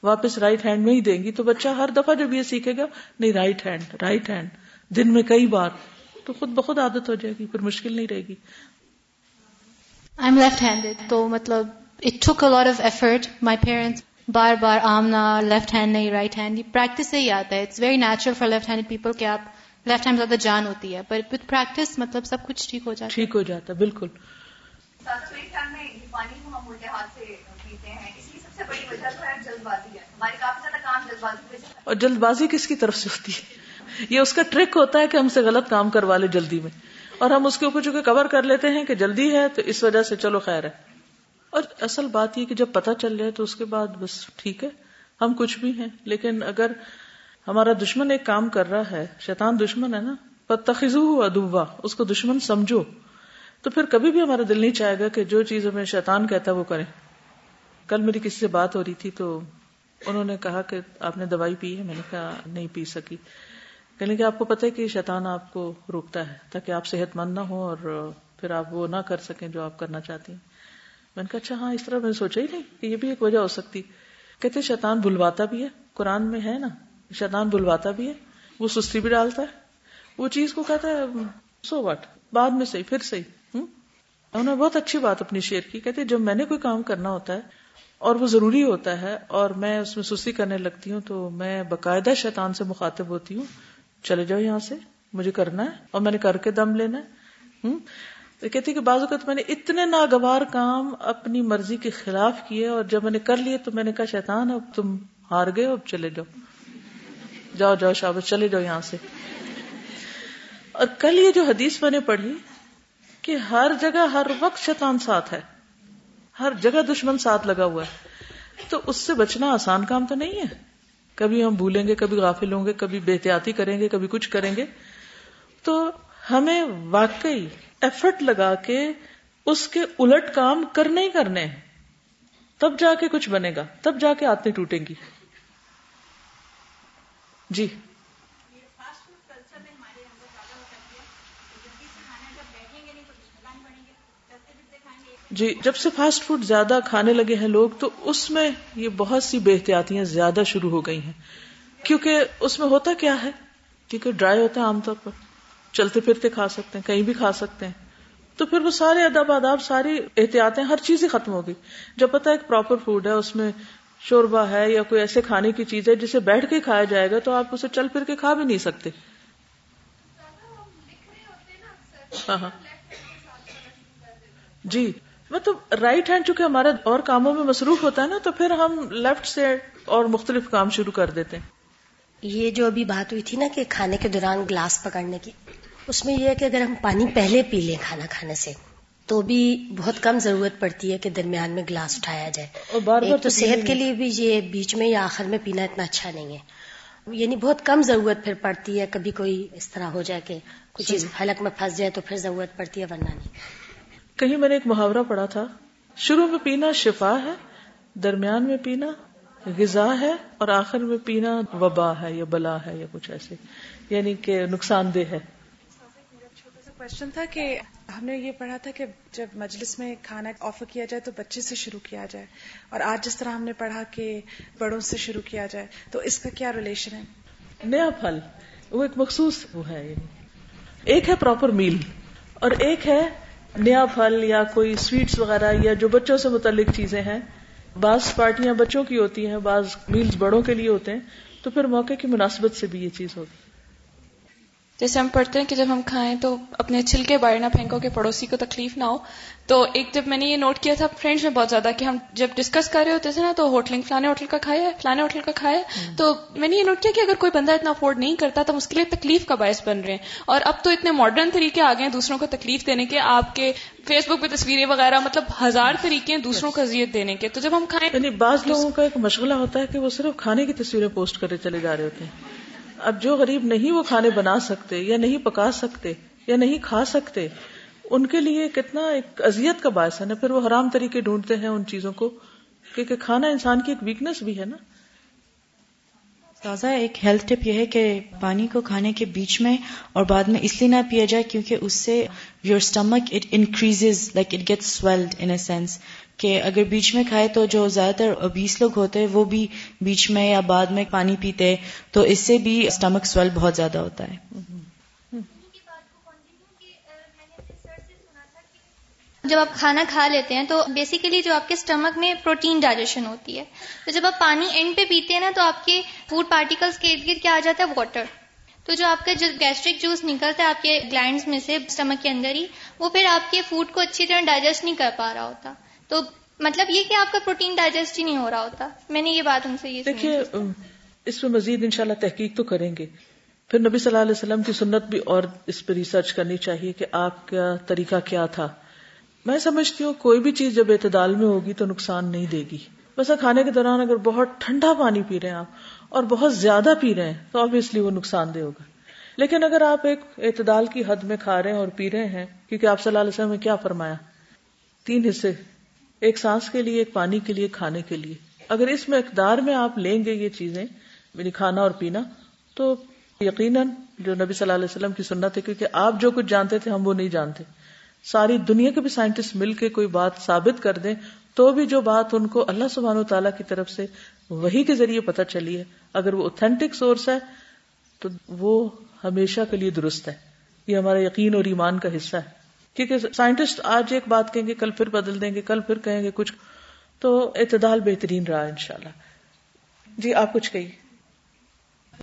واپس رائٹ ہینڈ میں ہی دیں گی۔ تو بچہ ہر دفعہ جب یہ سیکھے گا، نہیں رائٹ ہینڈ رائٹ ہینڈ دن میں کئی بار، تو خود بخود عادت ہو جائے گی، پھر مشکل نہیں رہے گی۔ آئی ایم لیفٹ ہینڈیڈ تو مطلب it took lot of effort my parents بار بار آمنا لیفٹ ہینڈ نہیں رائٹ ہینڈ یہ پریکٹس سے ہی آتا ہے. It's very natural for left hand people کہ آپ لیفٹ ہینڈ زیادہ جان ہوتی ہے. پر وتھ پریکٹس مطلب سب کچھ ٹھیک ہو جاتا ہے. ٹھیک ہو جاتا ہے بالکل۔ ساتھ میرے خیال میں یہ پانی کو ہم الٹے ہاتھ سے پیتے ہیں اس کی سب سے بڑی وجہ تو ہے جلد بازی ہے۔ ہمارے کافی زیادہ کام جلد بازی پہ چلتا ہے۔ اور جلد بازی کس کی طرف سے ہوتی ہے؟ یہ اس کا ٹرک ہوتا ہے کہ ہم سے غلط کام کروا لے جلدی میں۔ اور ہم اس کے اوپر چونکہ کور کر لیتے ہیں کہ جلدی ہے تو اس وجہ سے چلو خیر ہے۔ اور اصل بات یہ کہ جب پتہ چل جائے تو اس کے بعد بس ٹھیک ہے، ہم کچھ بھی ہیں، لیکن اگر ہمارا دشمن ایک کام کر رہا ہے، شیطان دشمن ہے نا پتخو ادوا اس کو دشمن سمجھو، تو پھر کبھی بھی ہمارا دل نہیں چاہے گا کہ جو چیز ہمیں شیطان کہتا ہے وہ کریں کل میری کسی سے بات ہو رہی تھی تو انہوں نے کہا کہ آپ نے دوائی پی ہے، میں نے کہا نہیں پی سکی۔ کہنے کہ آپ کو پتہ ہے کہ شیطان آپ کو روکتا ہے تاکہ آپ صحت مند نہ ہو اور پھر آپ وہ نہ کر سکیں جو آپ کرنا چاہتی ہیں۔ میں نے کہا اچھا ہاں اس طرح میں نے سوچا ہی نہیں کہ یہ بھی ایک وجہ ہو سکتی. کہتے شیطان بلواتا بھی ہے. قرآن میں ہے نا، شیطان بلواتا بھی ہے، وہ سستی بھی ڈالتا ہے، وہ چیز کو کہتا ہے، سو واٹ؟ بعد میں صحیح، پھر صحیح انہوں نے بہت اچھی بات اپنی شیئر کی، کہتے جب میں نے کوئی کام کرنا ہوتا ہے اور وہ ضروری ہوتا ہے اور میں اس میں سستی کرنے لگتی ہوں تو میں باقاعدہ شیطان سے مخاطب ہوتی ہوں، چلے جاؤ یہاں سے، مجھے کرنا ہے اور میں نے کر کے دم لینا ہے تو کہتی کہ بعض اوقات میں نے اتنے ناگوار کام اپنی مرضی کے خلاف کیے اور جب میں نے کر لیے تو میں نے کہا، شیطان، اب تم ہار گئے اب چلے جاؤ۔ جاؤ جاؤ شابت چلے جاؤ یہاں سے۔ اور کل یہ جو حدیث میں نے پڑھی کہ ہر جگہ، ہر وقت شیطان ساتھ ہے۔ ہر جگہ دشمن ساتھ لگا ہوا ہے۔ تو اس سے بچنا آسان کام تو نہیں ہے۔ کبھی ہم بھولیں گے، کبھی غافل ہوں گے، کبھی بے احتیاطی کریں گے، کبھی کچھ کریں گے۔ تو ہمیں واقعی ایفرٹ لگا کے اس کے الٹ کام کرنے ہی کرنے ہیں۔ تب جا کے کچھ بنے گا تب جا کے آتے ٹوٹیں گی۔ جی۔ جی جب سے فاسٹ فوڈ زیادہ کھانے لگے ہیں لوگ تو اس میں یہ بہت سی بے احتیاطیاں زیادہ شروع ہو گئی ہیں۔ کیونکہ اس میں ہوتا کیا ہے؟ کیونکہ ڈرائی ہوتا ہے عام طور پر۔ چلتے پھرتے کھا سکتے ہیں، کہیں بھی کھا سکتے ہیں۔ تو پھر وہ سارے ادب آداب، ساری احتیاطیں، ہر چیز ہی ختم ہو گئی جب پتا ایک پراپر فوڈ ہے، اس میں شوربا ہے یا کوئی ایسے کھانے کی چیز ہے جسے بیٹھ کے کھایا جائے گا، تو آپ اسے چل پھر کے کھا بھی نہیں سکتے۔ ہاں ہاں۔ جی مطلب رائٹ ہینڈ چونکہ ہمارا اور کاموں میں مصروف ہوتا ہے نا، تو پھر ہم لیفٹ سے اور مختلف کام شروع کر دیتے ہیں۔ یہ جو ابھی بات ہوئی تھی نا کہ کھانے کے دوران گلاس پکڑنے کی اس میں یہ ہے کہ اگر ہم پانی پہلے پی لیں کھانا کھانے سے تو بھی بہت کم ضرورت پڑتی ہے کہ درمیان میں گلاس اٹھایا جائے۔ اور بار بار تو صحت کے لیے بھی یہ بیچ میں یا آخر میں پینا اتنا اچھا نہیں ہے۔ یعنی بہت کم ضرورت پھر پڑتی ہے کبھی کوئی اس طرح ہو جائے کہ کوئی چیز حلق میں پھنس جائے تو پھر ضرورت پڑتی ہے ورنہ نہیں۔ کہیں میں نے ایک محاورہ پڑھا تھا شروع میں پینا شفا ہے درمیان میں پینا غذا ہے اور آخر میں پینا وبا ہے یا بلا ہے یا کچھ ایسے یعنی کہ نقصان دہ ہے۔ چھوٹا سا کوشچن تھا کہ ہم نے یہ پڑھا تھا کہ جب مجلس میں کھانا آفر کیا جائے تو بچے سے شروع کیا جائے اور آج جس طرح ہم نے پڑھا کہ بڑوں سے شروع کیا جائے تو اس کا کیا ریلیشن ہے؟ نیا پھل وہ ایک مخصوص وہ ہے یعنی ایک ہے پراپر میل اور ایک ہے نیا پھل یا کوئی سویٹس وغیرہ یا جو بچوں سے متعلق چیزیں ہیں۔ بعض پارٹیاں بچوں کی ہوتی ہیں، بعض میلز بڑوں کے لیے ہوتے ہیں، تو پھر موقع کی مناسبت سے بھی یہ چیز ہوگی جیسے ہم پڑھتے ہیں کہ جب ہم کھائیں تو اپنے چھلکے باہر نہ پھینکو کہ پڑوسی کو تکلیف نہ ہو۔ تو ایک جب میں نے یہ نوٹ کیا تھا فرینڈس میں بہت زیادہ کہ ہم جب ڈسکس کر رہے ہوتے تھے نا تو ہوٹلنگ فلانے ہوٹل کا کھایا ہے فلانے ہوٹل کا کھایا ہے تو میں نے یہ نوٹ کیا کہ اگر کوئی بندہ اتنا افورڈ نہیں کرتا تو اس کے لیے تکلیف کا باعث بن رہے ہیں۔ اور اب تو اتنے ماڈرن طریقے آ گئے ہیں دوسروں کو تکلیف دینے کے آپ کے فیس بک پہ تصویریں وغیرہ مطلب ہزار طریقے ہیں دوسروں کو اذیت دینے کے۔ تو جب ہم کھائیں یعنی بعض لوگوں کا ایک مشغلہ ہوتا ہے کہ وہ صرف کھانے کی تصویریں پوسٹ کرے چلے جا رہے ہوتے ہیں۔ اب جو غریب نہیں وہ کھانے بنا سکتے یا نہیں پکا سکتے یا نہیں کھا سکتے، ان کے لیے کتنا ایک اذیت کا باعث ہے نا؟ پھر وہ حرام طریقے ڈھونڈتے ہیں ان چیزوں کو کیونکہ کھانا انسان کی ایک ویکنیس بھی ہے نا؟ تازہ ایک ہیلتھ ٹپ یہ ہے کہ پانی کو کھانے کے بیچ میں اور بعد میں اس لیے نہ پیا جائے کیونکہ اس سے your stomach it increase like it get swelled in a sense کہ اگر بیچ میں کھائے تو جو زیادہ تر بیس لوگ ہوتے ہیں وہ بھی بیچ میں یا بعد میں پانی پیتے تو اس سے بھی اسٹمک سویل بہت زیادہ ہوتا ہے۔ جب آپ کھانا کھا لیتے ہیں تو بیسیکلی جو آپ کے اسٹمک میں پروٹین ڈائجیشن ہوتی ہے۔ تو جب آپ پانی اینڈ پہ پیتے ہیں نا، تو آپ کے فوڈ پارٹیکلس کے ارد گرد کیا آ جاتا ہے؟ واٹر تو جو آپ کا جو گیسٹرک جوس نکلتا ہے آپ کے گلینڈس میں سے اسٹمک کے اندر ہی، وہ پھر آپ کے فوڈ کو اچھی طرح ڈائجسٹ نہیں کر پا رہا ہوتا۔ تو مطلب یہ کہ آپ کا پروٹین ڈائجسٹ ہی نہیں ہو رہا ہوتا۔ میں نے یہ بات ان سے یہ دیکھیے اس میں مزید انشاءاللہ تحقیق تو کریں گے۔ پھر نبی صلی اللہ علیہ وسلم کی سنت بھی اور اس پہ ریسرچ کرنی چاہیے کہ آپ کا طریقہ کیا تھا۔ میں سمجھتی ہوں کوئی بھی چیز جب اعتدال میں ہوگی تو نقصان نہیں دے گی۔ ویسا کھانے کے دوران اگر بہت ٹھنڈا پانی پی رہے ہیں آپ اور بہت زیادہ پی رہے ہیں تو آبیسلی وہ نقصان دہ ہوگا۔ لیکن اگر آپ ایک اعتدال کی حد میں کھا رہے ہیں اور پی رہے ہیں، کیونکہ آپ صلی اللہ علیہ وسلم نے کیا فرمایا؟ تین حصے۔ ایک سانس کے لیے، ایک پانی کے لیے کھانے کے لیے۔ اگر اس میں اقدار میں آپ لیں گے یہ چیزیں یعنی کھانا اور پینا، تو یقیناً جو نبی صلی اللہ علیہ وسلم کی سنت ہے، کیونکہ آپ جو کچھ جانتے تھے، ہم وہ نہیں جانتے۔ ساری دنیا کے بھی سائنٹسٹ مل کے کوئی بات ثابت کر دیں، تو بھی جو بات ان کو اللہ سبحان و تعالیٰ کی طرف سے وہی کے ذریعے پتہ چلی ہے۔ اگر وہ اوتھینٹک سورس ہے، تو وہ ہمیشہ کے لیے درست ہے۔ یہ ہمارا یقین اور ایمان کا حصہ ہے۔ کیونکہ سائنٹسٹ آج ایک بات کہیں گے، کل پھر بدل دیں گے، کل پھر کہیں گے، کچھ تو اعتدال بہترین رہا انشاءاللہ۔ جی آپ کچھ کہیے۔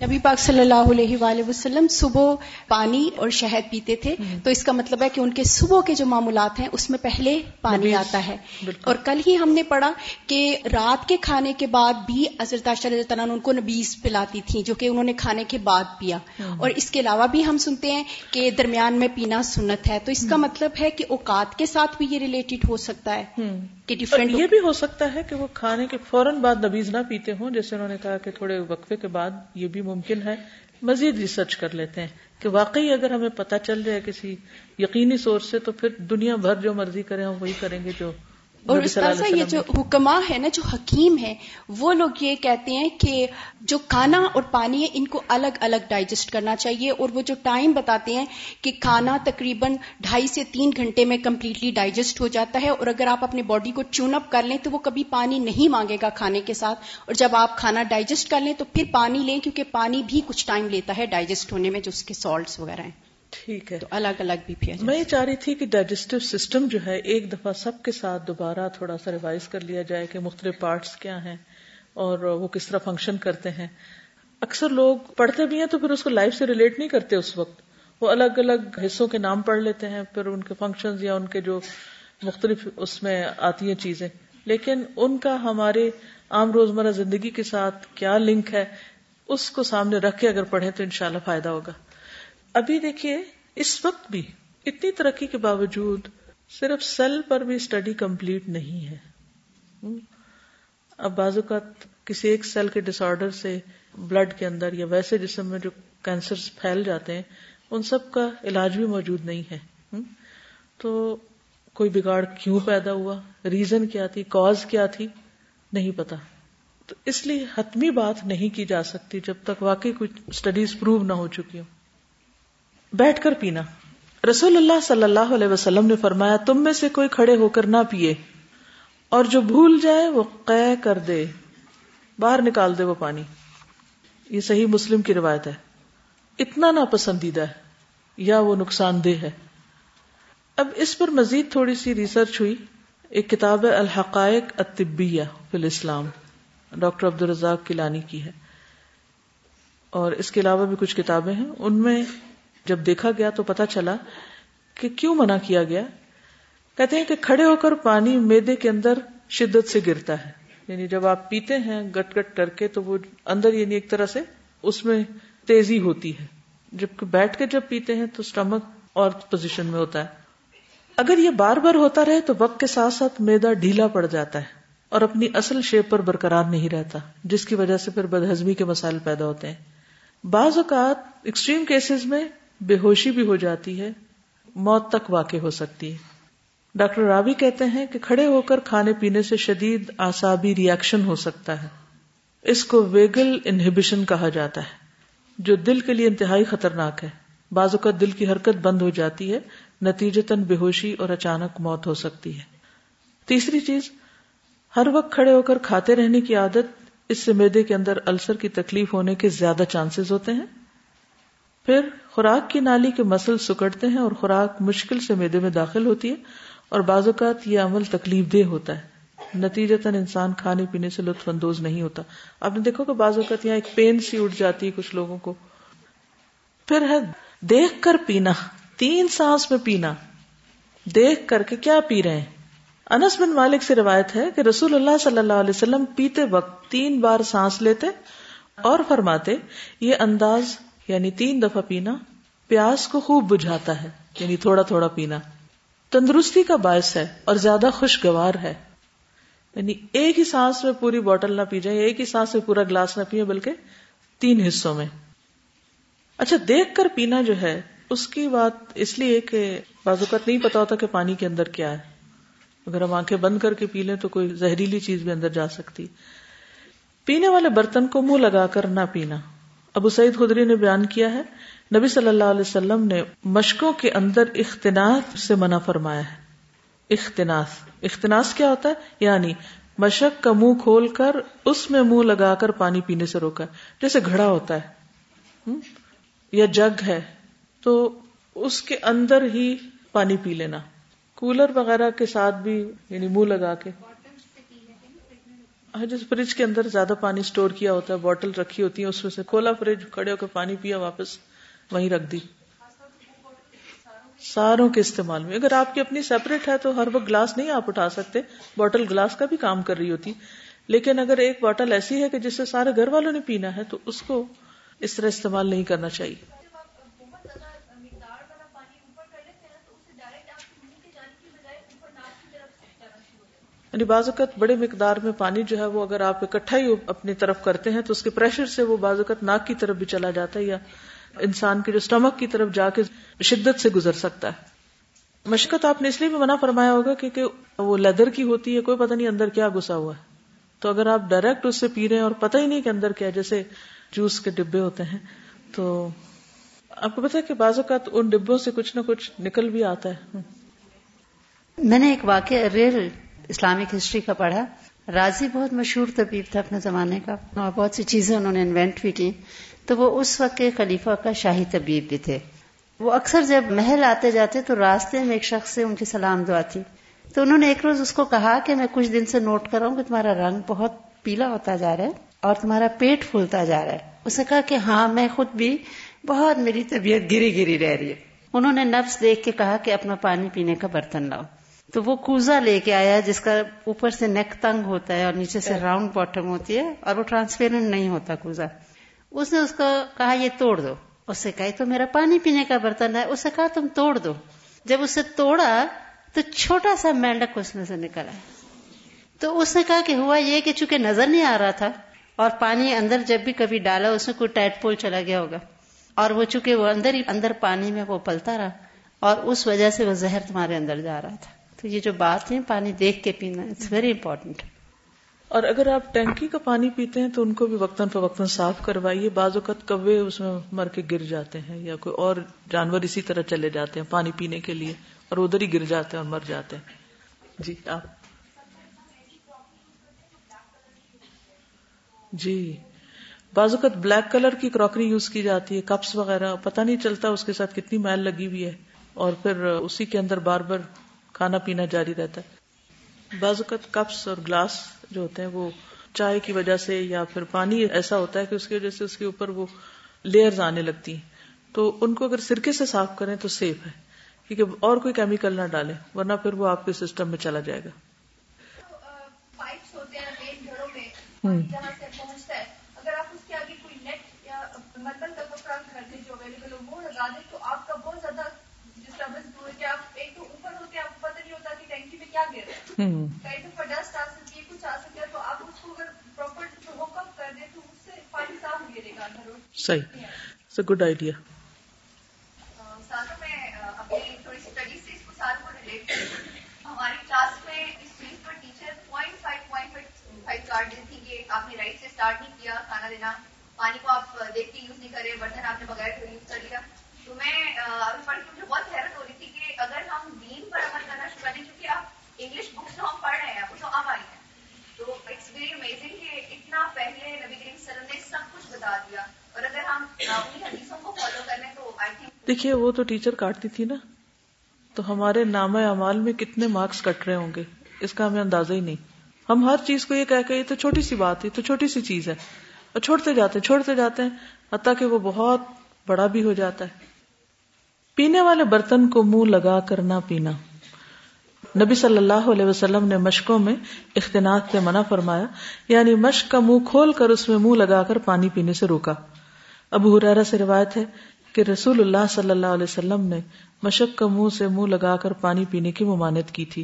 نبی پاک صلی اللہ علیہ وآلہ وسلم صبح پانی اور شہد پیتے تھے۔ تو اس کا مطلب ہے کہ ان کے صبح کے جو معمولات ہیں اس میں پہلے پانی آتا ہے۔ اور کل ہی ہم نے پڑھا کہ رات کے کھانے کے بعد بھی حضرت تعالیٰ ان کو نبیز پلاتی تھیں جو کہ انہوں نے کھانے کے بعد پیا۔ اور اس کے علاوہ بھی ہم سنتے ہیں کہ درمیان میں پینا سنت ہے۔ تو اس کا مطلب ہے کہ اوقات کے ساتھ بھی یہ ریلیٹڈ ہو سکتا ہے۔ کہ ڈفرینٹ یہ بھی ہو سکتا ہے کہ وہ کھانے کے فوراً بعد نبیز نہ پیتے ہوں جیسے انہوں نے کہا کہ تھوڑے وقفے کے بعد یہ بھی ممکن ہے۔ مزید ریسرچ کر لیتے ہیں کہ واقعی اگر ہمیں پتا چل جائے کسی یقینی سورس سے تو پھر دنیا بھر جو مرضی کرے ہم وہی کریں گے جو اور استاذہ علیہ یہ جو حکما ہے نا جو حکیم ہے وہ لوگ یہ کہتے ہیں کہ جو کھانا اور پانی ہے ان کو الگ الگ ڈائجسٹ کرنا چاہیے اور وہ جو ٹائم بتاتے ہیں کہ کھانا تقریباً ڈھائی سے تین گھنٹے میں کمپلیٹلی ڈائجسٹ ہو جاتا ہے اور اگر آپ اپنے باڈی کو چون اپ کر لیں تو وہ کبھی پانی نہیں مانگے گا کھانے کے ساتھ اور جب آپ کھانا ڈائجسٹ کر لیں تو پھر پانی لیں کیونکہ پانی بھی کچھ ٹائم لیتا ہے ڈائجسٹ ہونے میں جو اس کے سالٹس وغیرہ ہیں۔ ٹھیک ہے۔ تو الگ الگ بھی پیا میں یہ چاہ رہی تھی کہ ڈائجسٹو سسٹم جو ہے ایک دفعہ سب کے ساتھ دوبارہ تھوڑا سا ریوائز کر لیا جائے کہ مختلف پارٹس کیا ہیں اور وہ کس طرح فنکشن کرتے ہیں۔ اکثر لوگ پڑھتے بھی ہیں تو پھر اس کو لائف سے ریلیٹ نہیں کرتے اس وقت۔ وہ الگ الگ حصوں کے نام پڑھ لیتے ہیں پھر ان کے فنکشن یا ان کے جو مختلف اس میں آتی ہیں چیزیں۔ لیکن ان کا ہمارے عام روزمرہ زندگی کے ساتھ کیا لنک ہے اس کو سامنے رکھ کے اگر پڑھیں تو انشاءاللہ فائدہ ہوگا۔ ابھی دیکھیے، اس وقت بھی اتنی ترقی کے باوجود صرف سیل پر بھی اسٹڈی کمپلیٹ نہیں ہے۔ اب بعض اوقات کسی ایک سیل کے ڈس آرڈر سے بلڈ کے اندر یا ویسے جسم میں جو کینسر پھیل جاتے ہیں، ان سب کا علاج بھی موجود نہیں ہے۔ تو کوئی بگاڑ کیوں پیدا ہوا؟ ریزن کیا تھی؟ کاز کیا تھی؟ نہیں پتا۔ تو اس لیے حتمی بات نہیں کی جا سکتی جب تک واقعی کچھ اسٹڈیز پروو نہ ہو چکی ہوں۔ بیٹھ کر پینا۔ رسول اللہ صلی اللہ علیہ وسلم نے فرمایا، تم میں سے کوئی کھڑے ہو کر نہ پیے، اور جو بھول جائے وہ قے کر دے، باہر نکال دے وہ پانی۔ یہ صحیح مسلم کی روایت ہے۔ اتنا ناپسندیدہ ہے، یا وہ نقصان دہ ہے۔ اب اس پر مزید تھوڑی سی ریسرچ ہوئی۔ ایک کتاب ہے الحقائق الطبیہ فی الاسلام، ڈاکٹر عبد الرزاق کلانی کی ہے۔ اور اس کے علاوہ بھی کچھ کتابیں ہیں۔ ان میں جب دیکھا گیا تو پتا چلا کہ کیوں منع کیا گیا؟ کہتے ہیں کہ کھڑے ہو کر پانی میدے کے اندر شدت سے گرتا ہے۔ یعنی جب آپ پیتے ہیں، گٹ گٹ کر کے تو وہ اندر یعنی ایک طرح سے اس میں تیزی ہوتی ہے۔ جب بیٹھ کے جب پیتے ہیں تو اسٹمک اور پوزیشن میں ہوتا ہے۔ اگر یہ بار بار ہوتا رہے تو وقت کے ساتھ ساتھ میدا ڈھیلا پڑ جاتا ہے اور اپنی اصل شیپ پر برقرار نہیں رہتا، جس کی وجہ سے پھر بدہضمی کے مسائل پیدا ہوتے ہیں۔ بعض اوقات ایکسٹریم کیسز میں بے ہوشی بھی ہو جاتی ہے، موت تک واقع ہو سکتی ہے۔ ڈاکٹر راوی کہتے ہیں کہ کھڑے ہو کر کھانے پینے سے شدید آسابی ریئیکشن ہو سکتا ہے۔ اس کو ویگل انہیبیشن کہا جاتا ہے، جو دل کے لیے انتہائی خطرناک ہے۔ بعض اوقات دل کی حرکت بند ہو جاتی ہے، نتیجتاً بے ہوشی اور اچانک موت ہو سکتی ہے۔ تیسری چیز، ہر وقت کھڑے ہو کر کھاتے رہنے کی عادت اس سے میدے کے اندر السر کی تکلیف ہونے کے زیادہ چانسز ہوتے ہیں۔ پھر خوراک کی نالی کے مسل سکڑتے ہیں اور خوراک مشکل سے میدے میں داخل ہوتی ہے اور بعض اوقات یہ عمل تکلیف دہ ہوتا ہے۔ نتیجتاً انسان کھانے پینے سے لطف اندوز نہیں ہوتا۔ آپ نے دیکھو کہ بعض اوقات یہاں ایک پین سی اٹھ جاتی ہے کچھ لوگوں کو۔ پھر ہے دیکھ کر پینا، تین سانس میں پینا۔ دیکھ کر کے کیا پی رہے ہیں؟ انس بن مالک سے روایت ہے کہ رسول اللہ صلی اللہ علیہ وسلم پیتے وقت تین بار سانس لیتے اور فرماتے، یہ انداز یعنی تین دفعہ پینا پیاس کو خوب بجھاتا ہے یعنی تھوڑا تھوڑا پینا۔ تندرستی کا باعث ہے اور زیادہ خوشگوار ہے۔ یعنی ایک ہی سانس میں پوری بوٹل نہ پی جائے، ایک ہی سانس میں پورا گلاس نہ پیے، بلکہ تین حصوں میں۔ اچھا دیکھ کر پینا جو ہے، اس کی بات اس لیے کہ بعض اوقات نہیں پتا ہوتا کہ پانی کے اندر کیا ہے۔ اگر ہم آنکھیں بند کر کے پی لیں تو کوئی زہریلی چیز بھی اندر جا سکتی۔ پینے والے برتن کو منہ لگا کر نہ پینا۔ ابو سعید خدری نے بیان کیا ہے، نبی صلی اللہ علیہ وسلم نے مشکوں کے اندر اختناف سے منع فرمایا ہے۔ اختناف۔ اختناس کیا ہوتا ہے؟ یعنی مشق کا منہ کھول کر اس میں منہ لگا کر پانی پینے سے روکا۔ جیسے گھڑا ہوتا ہے۔ یا جگ ہے۔ تو اس کے اندر ہی پانی پی لینا۔ کولر وغیرہ کے ساتھ بھی یعنی منہ لگا کے۔ ہاں، جس فریج کے اندر زیادہ پانی اسٹور کیا ہوتا ہے، بوٹل رکھی ہوتی ہے اس میں سے کھولا فریج، کھڑے ہو کے پانی پیا، واپس وہیں رکھ دی۔ ساروں کے استعمال میں۔ اگر آپ کی اپنی سیپریٹ ہے تو ہر وقت گلاس نہیں آپ اٹھا سکتے۔ بوٹل گلاس کا بھی کام کر رہی ہوتی۔ لیکن اگر ایک بوٹل ایسی ہے کہ جس سے سارے گھر والوں نے پینا ہے تو اس کو اس طرح استعمال نہیں کرنا چاہیے۔ یعنی بعض اوقات بڑے مقدار میں پانی جو ہے وہ اگر آپ اکٹھا ہی اپنی طرف کرتے ہیں تو اس کے پریشر سے وہ بعض اوقات ناک کی طرف بھی چلا جاتا ہے یا انسان کے جو اسٹمک کی طرف جا کے شدت سے گزر سکتا ہے۔ مشقت آپ نے اس لیے بھی منع فرمایا ہوگا کیونکہ وہ لیدر کی ہوتی ہے، کوئی پتہ نہیں اندر کیا گھسا ہوا ہے۔ تو اگر آپ ڈائریکٹ اس سے پی رہے ہیں اور پتہ ہی نہیں کہ اندر کیا، جیسے جوس کے ڈبے ہوتے ہیں، تو آپ کو پتا کہ بعض اوقات ان ڈبوں سے کچھ نہ کچھ نکل بھی آتا ہے۔ میں نے ایک واقعہ ریئل اسلامک ہسٹری کا پڑھا۔ راضی بہت مشہور طبیب تھا اپنے زمانے کا اور بہت سی چیزیں انہوں نے انوینٹ بھی کی۔ تو وہ اس وقت کے خلیفہ کا شاہی طبیب بھی تھے۔ وہ اکثر جب محل آتے جاتے تو راستے میں ایک شخص سے ان کی سلام دعا تھی۔ تو انہوں نے ایک روز اس کو کہا کہ میں کچھ دن سے نوٹ کر رہا ہوں کہ تمہارا رنگ بہت پیلا ہوتا جا رہا ہے اور تمہارا پیٹ پھولتا جا رہا ہے۔ اس نے کہا کہ ہاں میں خود بھی بہت میری طبیعت گری گری رہ رہی ہے۔ انہوں نے نفس دیکھ کے کہا کہ اپنا پانی پینے کا برتن لاؤ۔ تو وہ کوزا لے کے آیا جس کا اوپر سے نیک تنگ ہوتا ہے اور نیچے سے راؤنڈ باٹم ہوتی ہے اور وہ ٹرانسپیرنٹ نہیں ہوتا کوزا اس نے اس کو کہا یہ توڑ دو۔ اس سے کہا تو میرا پانی پینے کا برتن ہے۔ اس سے کہا تم توڑ دو۔ جب اسے توڑا تو چھوٹا سا مینڈک اس میں سے نکلا۔ تو اس نے کہا کہ ہوا یہ کہ چونکہ نظر نہیں آ رہا تھا اور پانی اندر جب بھی کبھی ڈالا اس میں کوئی ٹائٹ پول چلا گیا ہوگا۔ اور وہ چونکہ وہ اندر ہی اندر پانی میں وہ پلتا رہا اور اس وجہ سے وہ زہر تمہارے اندر جا رہا تھا۔ تو یہ جو بات ہے، پانی دیکھ کے پینا اٹس ویری امپورٹینٹ اور اگر آپ ٹینکی کا پانی پیتے ہیں تو ان کو بھی وقتاً فوقتاً صاف کروائیے۔ بعض اوقات کوے اس میں مر کے گر جاتے ہیں یا کوئی اور جانور اسی طرح چلے جاتے ہیں پانی پینے کے لیے اور ادھر ہی گر جاتے ہیں اور مر جاتے ہیں۔ جی آپ۔ جی۔ بعض اوقات بلیک کلر کی کراکری یوز کی جاتی ہے، کپس وغیرہ، پتہ نہیں چلتا اس کے ساتھ کتنی میل لگی ہوئی ہے۔ اور پھر اسی کے اندر بار بار کھانا پینا جاری رہتا ہے۔ بعض اوقات کپس اور گلاس جو ہوتے ہیں وہ چائے کی وجہ سے یا پھر پانی ایسا ہوتا ہے کہ اس کی وجہ سے اس کے اوپر وہ لیئرز آنے لگتی ہیں۔ تو ان کو اگر سرکے سے صاف کریں تو سیف ہے۔ کیونکہ اور کوئی کیمیکل نہ ڈالیں، ورنہ پھر وہ آپ کے سسٹم میں چلا جائے گا۔ اگر آپ اس کے آگے کوئی نیٹ یا مربل کا کپڑا گھر میں جو اویلیبل ہو وہ لگا دیں تو آپ کا بہت زیادہ ڈسٹربینس دور کہ آپ ایک تو اوپر ہوتے آپ کو پتہ نہیں ہوتا کہ ٹینکی میں کیا گر رہا ہے کئی دفعہ ڈسٹ آ سکتی ہے کچھ آ سکتا ہے تو آپ اس کو اگر پراپر ہوک اپ کر دیں تو اس سے پانی صاف گرے گا صحیح۔ گڈ آئیڈیا میں اپنی تھوڑی سی اسٹڈی سے اس کو سال کو ریلیٹ ہماری کلاس میں اس چیز پر teacher point five point five card دیتی کہ آپ نے رائٹ سے اسٹارٹ نہیں کیا کھانا دینا پانی کو آپ دیکھ کے یوز نہیں کرے برتن آپ نے بغیر یوز کر لیا۔ تو میں پڑھ کے مجھے بہت حیرت ہو رہی تھی کہ اگر ہم دین پر عمل کرنا شروع کریں انگلش بکس جو ہم پڑھ رہے ہیں، وہ تو اب آئی ہیں۔ تو اٹس ویری امیزنگ کہ اتنا پہلے نبی کریم وسلم نے سب کچھ بتا دیا۔ اور اگر ہم حدیثوں کو فالو کر لیں تو آئی تھنک دیکھیے، وہ تو ٹیچر کاٹتی تھی نا۔ تو ہمارے نام اعمال میں کتنے مارکس کٹ رہے ہوں گے؟ اس کا ہمیں اندازہ ہی نہیں۔ ہم ہر چیز کو یہ کہہ کہ یہ تو چھوٹی سی بات ہے تو چھوٹی سی چیز ہے۔ اور چھوڑتے جاتے ہیں، چھوڑتے جاتے ہیں، حتیٰ کہ وہ بہت بڑا بھی ہو جاتا ہے۔ پینے والے برتن کو منہ لگا کر نہ پینا۔ نبی صلی اللہ علیہ وسلم نے مشکوں میں اختناق سے منع فرمایا یعنی مشق کا منہ کھول کر اس میں منہ لگا کر پانی پینے سے روکا۔ ابو حرارا سے روایت ہے کہ رسول اللہ صلی اللہ علیہ وسلم نے مشق کا منہ سے منہ لگا کر پانی پینے کی ممانت کی تھی۔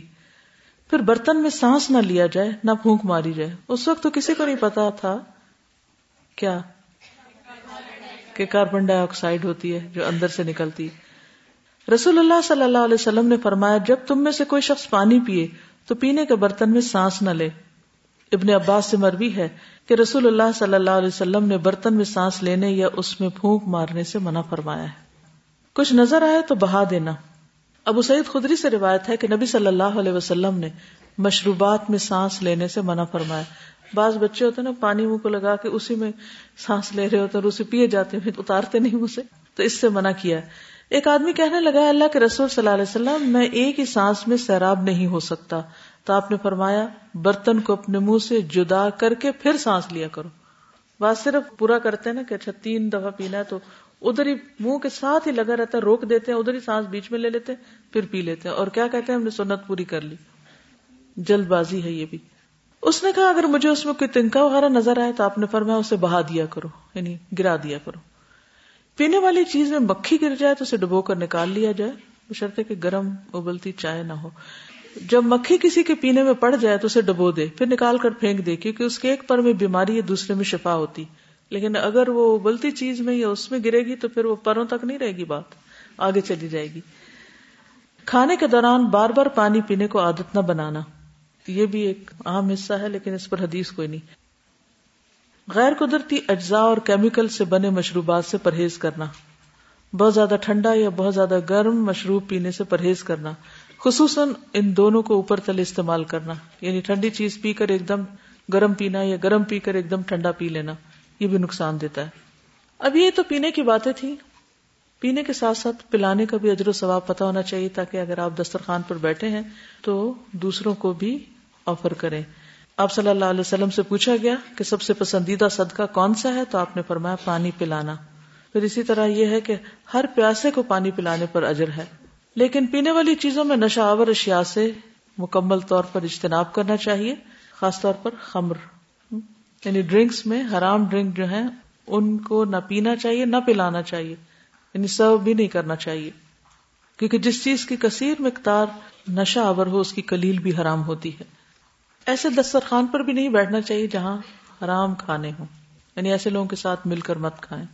پھر برتن میں سانس نہ لیا جائے، نہ پھونک ماری جائے۔ اس وقت تو کسی کو نہیں پتا تھا کیا، کہ کاربن ڈائی آکسائڈ ہوتی ہے جو اندر سے نکلتی۔ ہے رسول اللہ صلی اللہ علیہ وسلم نے فرمایا، جب تم میں سے کوئی شخص پانی پیے، تو پینے کے برتن میں سانس نہ لے۔ ابن عباس سے مروی ہے کہ رسول اللہ صلی اللہ علیہ وسلم نے برتن میں سانس لینے یا اس میں پھونک مارنے سے منع فرمایا ہے۔ کچھ نظر آئے تو بہا دینا۔ ابو سعید خدری سے روایت ہے کہ نبی صلی اللہ علیہ وسلم نے مشروبات میں سانس لینے سے منع فرمایا۔ بعض بچے ہوتے نا، پانی منہ کو لگا کے اسی میں سانس لے رہے ہوتے اور اسے پیے جاتے ہیں اتارتے نہیں منہ سے تو اس سے منع کیا۔ ایک آدمی کہنے لگا اللہ کے رسول صلی اللہ علیہ وسلم، میں ایک ہی سانس میں سیراب نہیں ہو سکتا۔ تو آپ نے فرمایا، برتن کو اپنے منہ سے جدا کر کے پھر سانس لیا کرو۔ بات صرف پورا کرتے ہیں نا کہ اچھا تین دفعہ پینا ہے تو ادھر ہی منہ کے ساتھ ہی لگا رہتا ہے، روک دیتے ہیں، ادھر ہی سانس بیچ میں لے لیتے ہیں، پھر پی لیتے ہیں۔ اور کیا کہتے ہیں، ہم نے سنت پوری کر لی۔ جلد بازی ہے یہ بھی۔ اس نے کہا، اگر مجھے اس میں کوئی تنکا وغیرہ نظر آئے تو آپ نے فرمایا، اسے بہا دیا کرو یعنی گرا دیا کرو۔ پینے والی چیز میں مکھی گر جائے تو اسے ڈبو کر نکال لیا جائے۔ بشرطے کہ گرم ابلتی چائے نہ ہو۔ جب مکھی کسی کے پینے میں پڑ جائے تو اسے ڈبو دے، پھر نکال کر پھینک دے، کیونکہ اس کے ایک پر میں بیماری ہے دوسرے میں شفا ہوتی۔ لیکن اگر وہ ابلتی چیز میں یا اس میں گرے گی تو پھر وہ پروں تک نہیں رہے گی بات، آگے چلی جائے گی۔ کھانے کے دوران بار بار پانی پینے کو عادت نہ بنانا، یہ بھی ایک اہم حصہ ہے، لیکن اس پر حدیث کوئی نہیں۔ غیر قدرتی اجزاء اور کیمیکل سے بنے مشروبات سے پرہیز کرنا۔ بہت زیادہ ٹھنڈا یا بہت زیادہ گرم مشروب پینے سے پرہیز کرنا۔ خصوصاً ان دونوں کو اوپر تلے استعمال کرنا۔ یعنی ٹھنڈی چیز پی کر ایک دم گرم پینا یا گرم پی کر ایک دم ٹھنڈا پی لینا، یہ بھی نقصان دیتا ہے۔ اب یہ تو پینے کی باتیں تھیں۔ پینے کے ساتھ ساتھ پلانے کا بھی اجر و ثواب پتا ہونا چاہیے تاکہ اگر آپ دسترخوان پر بیٹھے ہیں تو دوسروں کو بھی آفر کریں۔ آپ صلی اللہ علیہ وسلم سے پوچھا گیا کہ سب سے پسندیدہ صدقہ کون سا ہے؟ تو آپ نے فرمایا پانی پلانا۔ پھر اسی طرح یہ ہے کہ ہر پیاسے کو پانی پلانے پر اجر ہے۔ لیکن پینے والی چیزوں میں نشہ آور اشیاء سے مکمل طور پر اجتناب کرنا چاہیے، خاص طور پر خمر۔ یعنی ڈرنکس میں حرام ڈرنک جو ہیں، ان کو نہ پینا چاہیے، نہ پلانا چاہیے۔ یعنی سرو بھی نہیں کرنا چاہیے۔ کیونکہ جس چیز کی کثیر مقدار نشہ آور ہو، اس کی کلیل بھی حرام ہوتی ہے۔ ایسے دسترخوان پر بھی نہیں بیٹھنا چاہیے جہاں حرام کھانے ہوں۔ یعنی ایسے لوگوں کے ساتھ مل کر مت کھائیں۔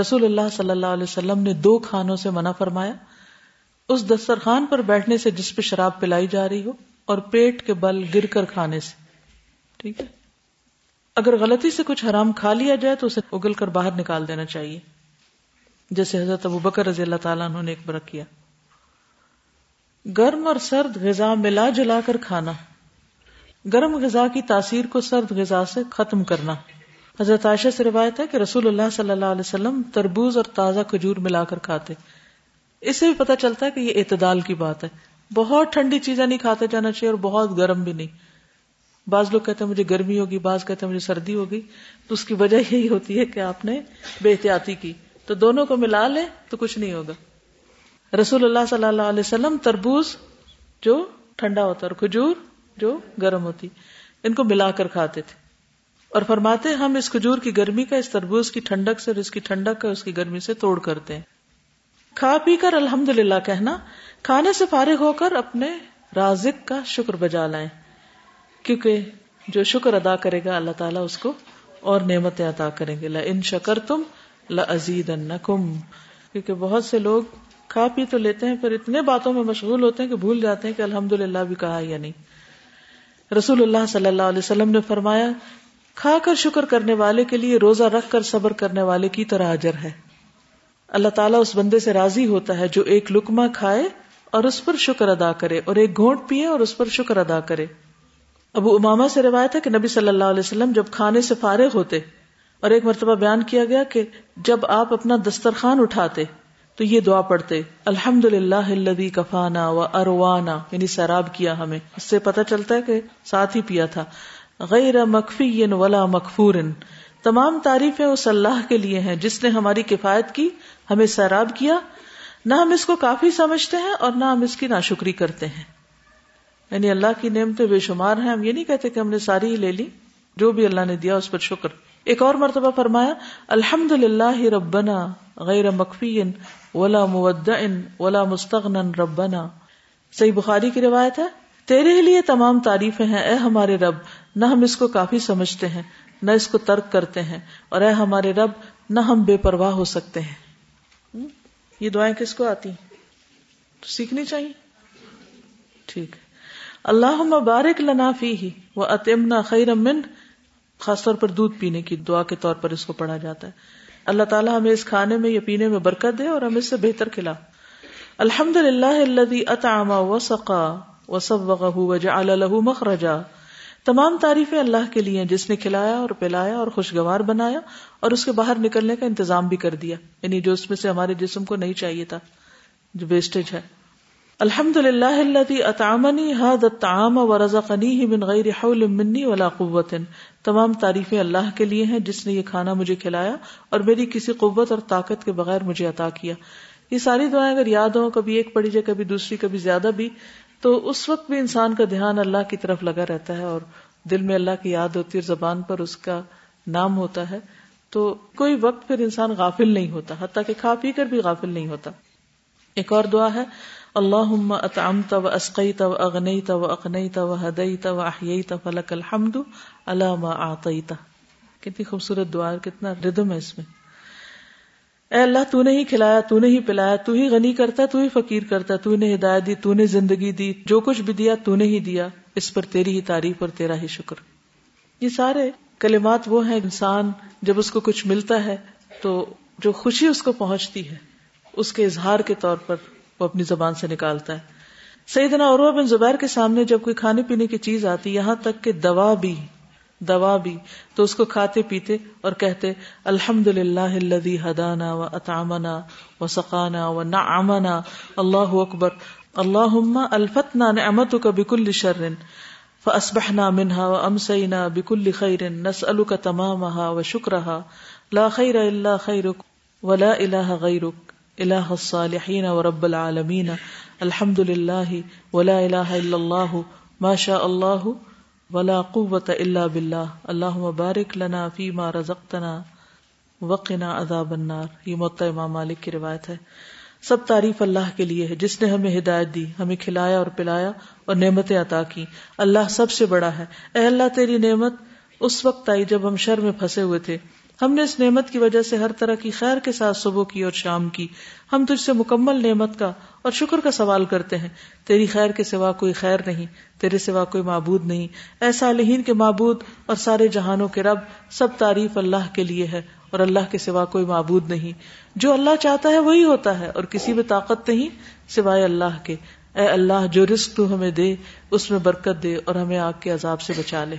رسول اللہ صلی اللہ علیہ وسلم نے دو کھانوں سے منع فرمایا۔ اس دسترخوان پر بیٹھنے سے جس پہ شراب پلائی جا رہی ہو اور پیٹ کے بل گر کر کھانے سے۔ ٹھیک ہے۔ اگر غلطی سے کچھ حرام کھا لیا جائے تو اسے اگل کر باہر نکال دینا چاہیے۔ جیسے حضرت ابو بکر رضی اللہ تعالیٰ انہوں نے ایک برق کیا۔ گرم اور سرد غذا ملا جلا کر کھانا۔ گرم غذا کی تاثیر کو سرد غذا سے ختم کرنا۔ حضرت عائشہ سے روایت ہے کہ رسول اللہ صلی اللہ علیہ وسلم تربوز اور تازہ کھجور ملا کر کھاتے۔ اس سے بھی پتا چلتا ہے کہ یہ اعتدال کی بات ہے۔ بہت ٹھنڈی چیزیں نہیں کھاتے جانا چاہیے اور بہت گرم بھی نہیں۔ بعض لوگ کہتے ہیں مجھے گرمی ہوگی، بعض کہتے ہیں مجھے سردی ہوگی۔ تو اس کی وجہ یہی ہوتی ہے کہ آپ نے بے احتیاطی کی۔ تو دونوں کو ملا لیں تو کچھ نہیں ہوگا۔ رسول اللہ صلی اللہ علیہ وسلم تربوز جو ٹھنڈا ہوتا ہے اور کھجور جو گرم ہوتی، ان کو ملا کر کھاتے تھے۔ اور فرماتے، ہم اس کھجور کی گرمی کا، اس تربوز کی ٹھنڈک سے، اور اس کی ٹھنڈک کا اس کی گرمی سے توڑ کرتے ہیں۔ کھا پی کر الحمد للہ کہنا، کھانے سے فارغ ہو کر اپنے رازق کا شکر بجا لائیں۔ کیونکہ جو شکر ادا کرے گا، اللہ تعالیٰ اس کو اور نعمتیں عطا کریں گے۔ ان شکر تم لزید کیونکہ بہت سے لوگ کھا پی تو لیتے ہیں پھر اتنے باتوں میں مشغول ہوتے ہیں کہ بھول جاتے ہیں کہ الحمد للہ بھی کہا یا نہیں۔ رسول اللہ صلی اللہ علیہ وسلم نے فرمایا، کھا کر شکر کرنے والے کے لیے روزہ رکھ کر صبر کرنے والے کی طرح اجر ہے۔ اللہ تعالیٰ اس بندے سے راضی ہوتا ہے جو ایک لکما کھائے اور اس پر شکر ادا کرے اور ایک گھونٹ پیے اور اس پر شکر ادا کرے۔ ابو اماما سے روایت ہے کہ نبی صلی اللہ علیہ وسلم جب کھانے سے فارغ ہوتے اور ایک مرتبہ بیان کیا گیا کہ جب آپ اپنا دسترخوان اٹھاتے تو یہ دعا پڑھتے الحمد للہ کفانا و اروانا یعنی سیراب کیا ہمیں۔ اس سے پتہ چلتا ہے کہ ساتھ ہی پیا تھا۔ غیر مکفی ولا مکفور تمام تعریفیں اس اللہ کے لیے ہیں، جس نے ہماری کفایت کی، ہمیں سیراب کیا۔ نہ ہم اس کو کافی سمجھتے ہیں اور نہ ہم اس کی ناشکری کرتے ہیں۔ یعنی اللہ کی نعمتیں بے شمار ہیں۔ ہم یہ نہیں کہتے کہ ہم نے ساری ہی لے لی۔ جو بھی اللہ نے دیا، اس پر شکر۔ ایک اور مرتبہ فرمایا الحمد للہ ربنا غیر مکفی ولا مودع ولا مستغن ربنا۔ صحیح بخاری کی روایت ہے، تیرے لیے تمام تعریفیں ہیں، اے ہمارے رب، نہ ہم اس کو کافی سمجھتے ہیں، نہ اس کو ترک کرتے ہیں، اور اے ہمارے رب، نہ ہم بے پرواہ ہو سکتے ہیں۔ یہ دعائیں کس کو آتی؟ سیکھنی چاہیے؟ ٹھیک۔ اللہ مبارک لنا فی ہی وہ اتمنا خیر من خاص طور پر دودھ پینے کی دعا کے طور پر اس کو پڑھا جاتا ہے۔ اللہ تعالیٰ ہمیں اس کھانے میں یا پینے میں برکت دے اور ہم اس سے بہتر کھلا۔ الحمد للہ اللہ اطعم و سقا و سب له مخرجا۔ تمام تعریفیں اللہ کے لیے جس نے کھلایا اور پلایا اور خوشگوار بنایا اور اس کے باہر نکلنے کا انتظام بھی کر دیا۔ یعنی جو اس میں سے ہمارے جسم کو نہیں چاہیے تھا، جو ویسٹیج ہے۔ الحمد للہ اللہ اطامنی حد تعام و رضا قنی ہی بن غیر حول منی ولا قوت۔ تمام تعریفیں اللہ کے لیے ہیں، جس نے یہ کھانا مجھے کھلایا اور میری کسی قوت اور طاقت کے بغیر مجھے عطا کیا۔ یہ ساری دعائیں اگر یاد ہوں، کبھی ایک پڑھی جائے، کبھی دوسری، کبھی زیادہ بھی، تو اس وقت بھی انسان کا دھیان اللہ کی طرف لگا رہتا ہے اور دل میں اللہ کی یاد ہوتی ہے زبان پر اس کا نام ہوتا ہے۔ تو کوئی وقت پھر انسان غافل نہیں ہوتا، حتیٰ کہ کھا پی کر بھی غافل نہیں ہوتا۔ ایک اور دعا ہے اللہ اطعمت و اسقیت و اغنیت و اقنیت الحمد اللہ ما آتیت۔ کتنی خوبصورت دعا کتنا ردم ہے اس میں۔ اے اللہ، تو نے ہی کھلایا، تو نے ہی پلایا، تو ہی غنی کرتا، تو ہی فقیر کرتا، تو نے ہدایت دی، تو نے زندگی دی، جو کچھ بھی دیا، تو نے ہی دیا۔ اس پر تیری ہی تعریف اور تیرا ہی شکر۔ یہ سارے کلمات وہ ہیں، انسان جب اس کو کچھ ملتا ہے تو جو خوشی اس کو پہنچتی ہے، اس کے اظہار کے طور پر وہ اپنی زبان سے نکالتا ہے۔ سیدنا عروہ بن زبیر کے سامنے جب کوئی کھانے پینے کی چیز آتی، یہاں تک کہ دوا بھی دوا بھی، تو اس کو کھاتے پیتے اور کہتے الحمد للہ ہدانا و اطامنا و سقانا و نعمنا، اللہ اکبر اللہ الفتنا نعمت کا بکل شرن فاسبحنا منها وامسينا بكل خير نسألك تمامها وشكرها لا خير الا خيرك ولا اله غيرك اله الصالحين ورب العالمين. الحمد للہ ولا الہ الا اللہ ما شاء اللہ ولا قوت الا باللہ اللہ مبارک لنا فیما رزقتنا. وقنا عذاب النار. یہ موتا امام مالک کی روایت ہے. سب تعریف اللہ کے لیے ہے. جس نے ہمیں ہدایت دی، ہمیں کھلایا اور پلایا اور نعمتیں عطا کی. اللہ سب سے بڑا ہے۔ اے اللہ تیری نعمت، اس وقت آئی جب ہم شر میں پھنسے ہوئے تھے۔ ہم نے اس نعمت کی وجہ سے ہر طرح کی خیر کے ساتھ صبح کی اور شام کی۔ ہم تجھ سے مکمل نعمت کا اور شکر کا سوال کرتے ہیں۔ تیری خیر کے سوا کوئی خیر نہیں، تیرے سوا کوئی معبود نہیں۔ ایسا لہین کے معبود اور سارے جہانوں کے رب، سب تعریف اللہ کے لیے ہے اور اللہ کے سوا کوئی معبود نہیں۔ جو اللہ چاہتا ہے وہی ہوتا ہے اور کسی میں طاقت نہیں، سوائے اللہ کے۔ اے اللہ، جو رزق تو ہمیں دے، اس میں برکت دے اور ہمیں آگ کے عذاب سے بچا لے۔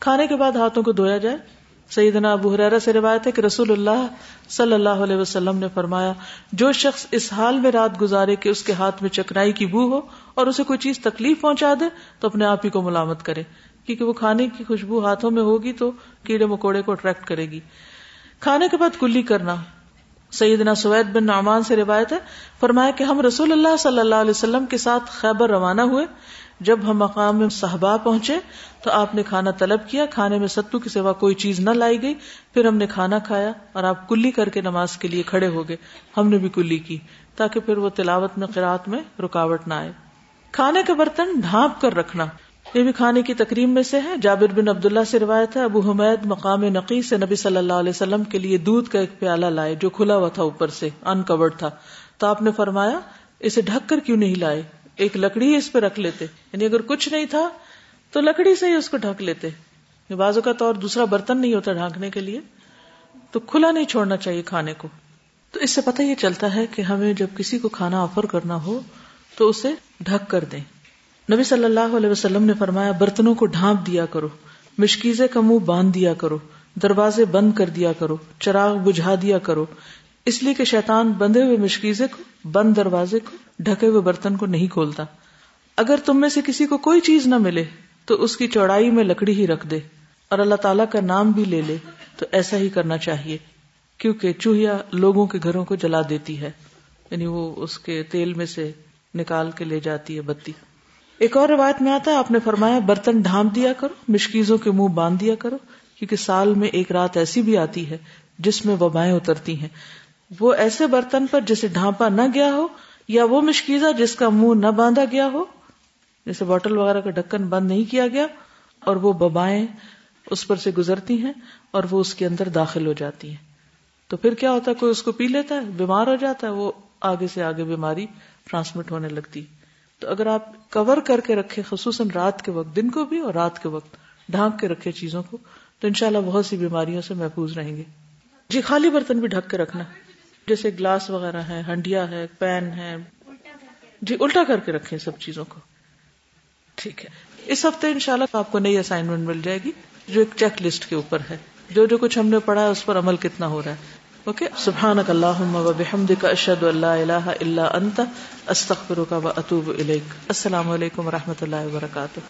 کھانے کے بعد ہاتھوں کو دھویا جائے۔ سیدنا ابو حرا سے روایت ہے کہ رسول اللہ صلی اللہ علیہ وسلم نے فرمایا، جو شخص اس حال میں رات گزارے کہ اس کے ہاتھ میں چکنائی کی بو ہو اور اسے کوئی چیز تکلیف پہنچا دے، تو اپنے آپ ہی کو ملامت کرے۔ کیونکہ وہ کھانے کی خوشبو ہاتھوں میں ہوگی تو کیڑے مکوڑے کو اٹریکٹ کرے گی۔ کھانے کے بعد کلی کرنا۔ سیدنا سوید بن نعمان سے روایت ہے، فرمایا کہ ہم رسول اللہ صلی اللہ علیہ وسلم کے ساتھ خیبر روانہ ہوئے۔ جب ہم مقام میں صحبا پہنچے تو آپ نے کھانا طلب کیا، کھانے میں ستو کے سوا کوئی چیز نہ لائی گئی۔ پھر ہم نے کھانا کھایا اور آپ کلی کر کے نماز کے لیے کھڑے ہو گئے۔ ہم نے بھی کلی کی تاکہ پھر وہ تلاوت میں، قرآت میں رکاوٹ نہ آئے۔ کھانے کے برتن ڈھانپ کر رکھنا۔ یہ بھی کھانے کی تقریب میں سے ہے۔ جابر بن عبداللہ سے روایت ہے، ابو حمید مقام نقی سے نبی صلی اللہ علیہ وسلم کے لیے دودھ کا ایک پیالہ لائے جو کھلا ہوا تھا اوپر سے ان کورڈ تھا۔ تو آپ نے فرمایا، اسے ڈھک کر کیوں نہیں لائے؟ ایک لکڑی اس پہ رکھ لیتے۔ یعنی اگر کچھ نہیں تھا تو لکڑی سے ہی اس کو ڈھک لیتے۔ یعنی بازو کا تو اور دوسرا برتن نہیں ہوتا ڈھانکنے کے لیے۔ تو کھلا نہیں چھوڑنا چاہیے کھانے کو۔ تو اس سے پتہ یہ چلتا ہے کہ ہمیں جب کسی کو کھانا آفر کرنا ہو تو اسے ڈھک کر دیں۔ نبی صلی اللہ علیہ وسلم نے فرمایا، برتنوں کو ڈھانپ دیا کرو، مشکیزے کا منہ باندھ دیا کرو، دروازے بند کر دیا کرو، چراغ بجھا دیا کرو۔ اس لیے کہ شیطان بندے ہوئے مشکیزے کو، بند دروازے کو ڈھکے ہوئے برتن کو نہیں کھولتا۔ اگر تم میں سے کسی کو کوئی چیز نہ ملے، تو اس کی چوڑائی میں لکڑی ہی رکھ دے اور اللہ تعالیٰ کا نام بھی لے لے، تو ایسا ہی کرنا چاہیے۔ کیونکہ چوہیا لوگوں کے گھروں کو جلا دیتی ہے یعنی وہ اس کے تیل میں سے نکال کے لے جاتی ہے بتی۔ ایک اور روایت میں آتا ہے، آپ نے فرمایا، برتن ڈھانپ دیا کرو، مشکیزوں کے منہ باندھ دیا کرو، کیونکہ سال میں ایک رات ایسی بھی آتی ہے جس میں وبائیں اترتی ہیں۔ وہ ایسے برتن پر جسے ڈھانپا نہ گیا ہو یا وہ مشکیزہ جس کا منہ نہ باندھا گیا ہو جیسے بوٹل وغیرہ کا ڈھکن بند نہیں کیا گیا، اور وہ ببائیں اس پر سے گزرتی ہیں اور وہ اس کے اندر داخل ہو جاتی ہیں۔ تو پھر کیا ہوتا ہے؟ کوئی اس کو پی لیتا ہے، بیمار ہو جاتا ہے، وہ آگے سے آگے بیماری ٹرانسمٹ ہونے لگتی۔ تو اگر آپ کور کر کے رکھے خصوصاً رات کے وقت، دن کو بھی اور رات کے وقت، ڈھانک کے رکھے چیزوں کو، تو انشاءاللہ بہت سی بیماریوں سے محفوظ رہیں گے۔ جی خالی برتن بھی ڈھک کے رکھنا۔ جیسے گلاس وغیرہ ہے، ہنڈیا ہے، پین ہے۔ جی الٹا کر کے رکھے سب چیزوں کو۔ ٹھیک ہے۔ اس ہفتے انشاءاللہ آپ کو نئی اسائنمنٹ مل جائے گی، جو ایک چیک لسٹ کے اوپر ہے۔ جو جو کچھ ہم نے پڑھا ہے، اس پر عمل کتنا ہو رہا ہے۔ اوکے؟ سبحان اشد اللہ اللہ اللہ انت استخر کا اطوب السلام علیکم و رحمۃ اللہ وبرکاتہ۔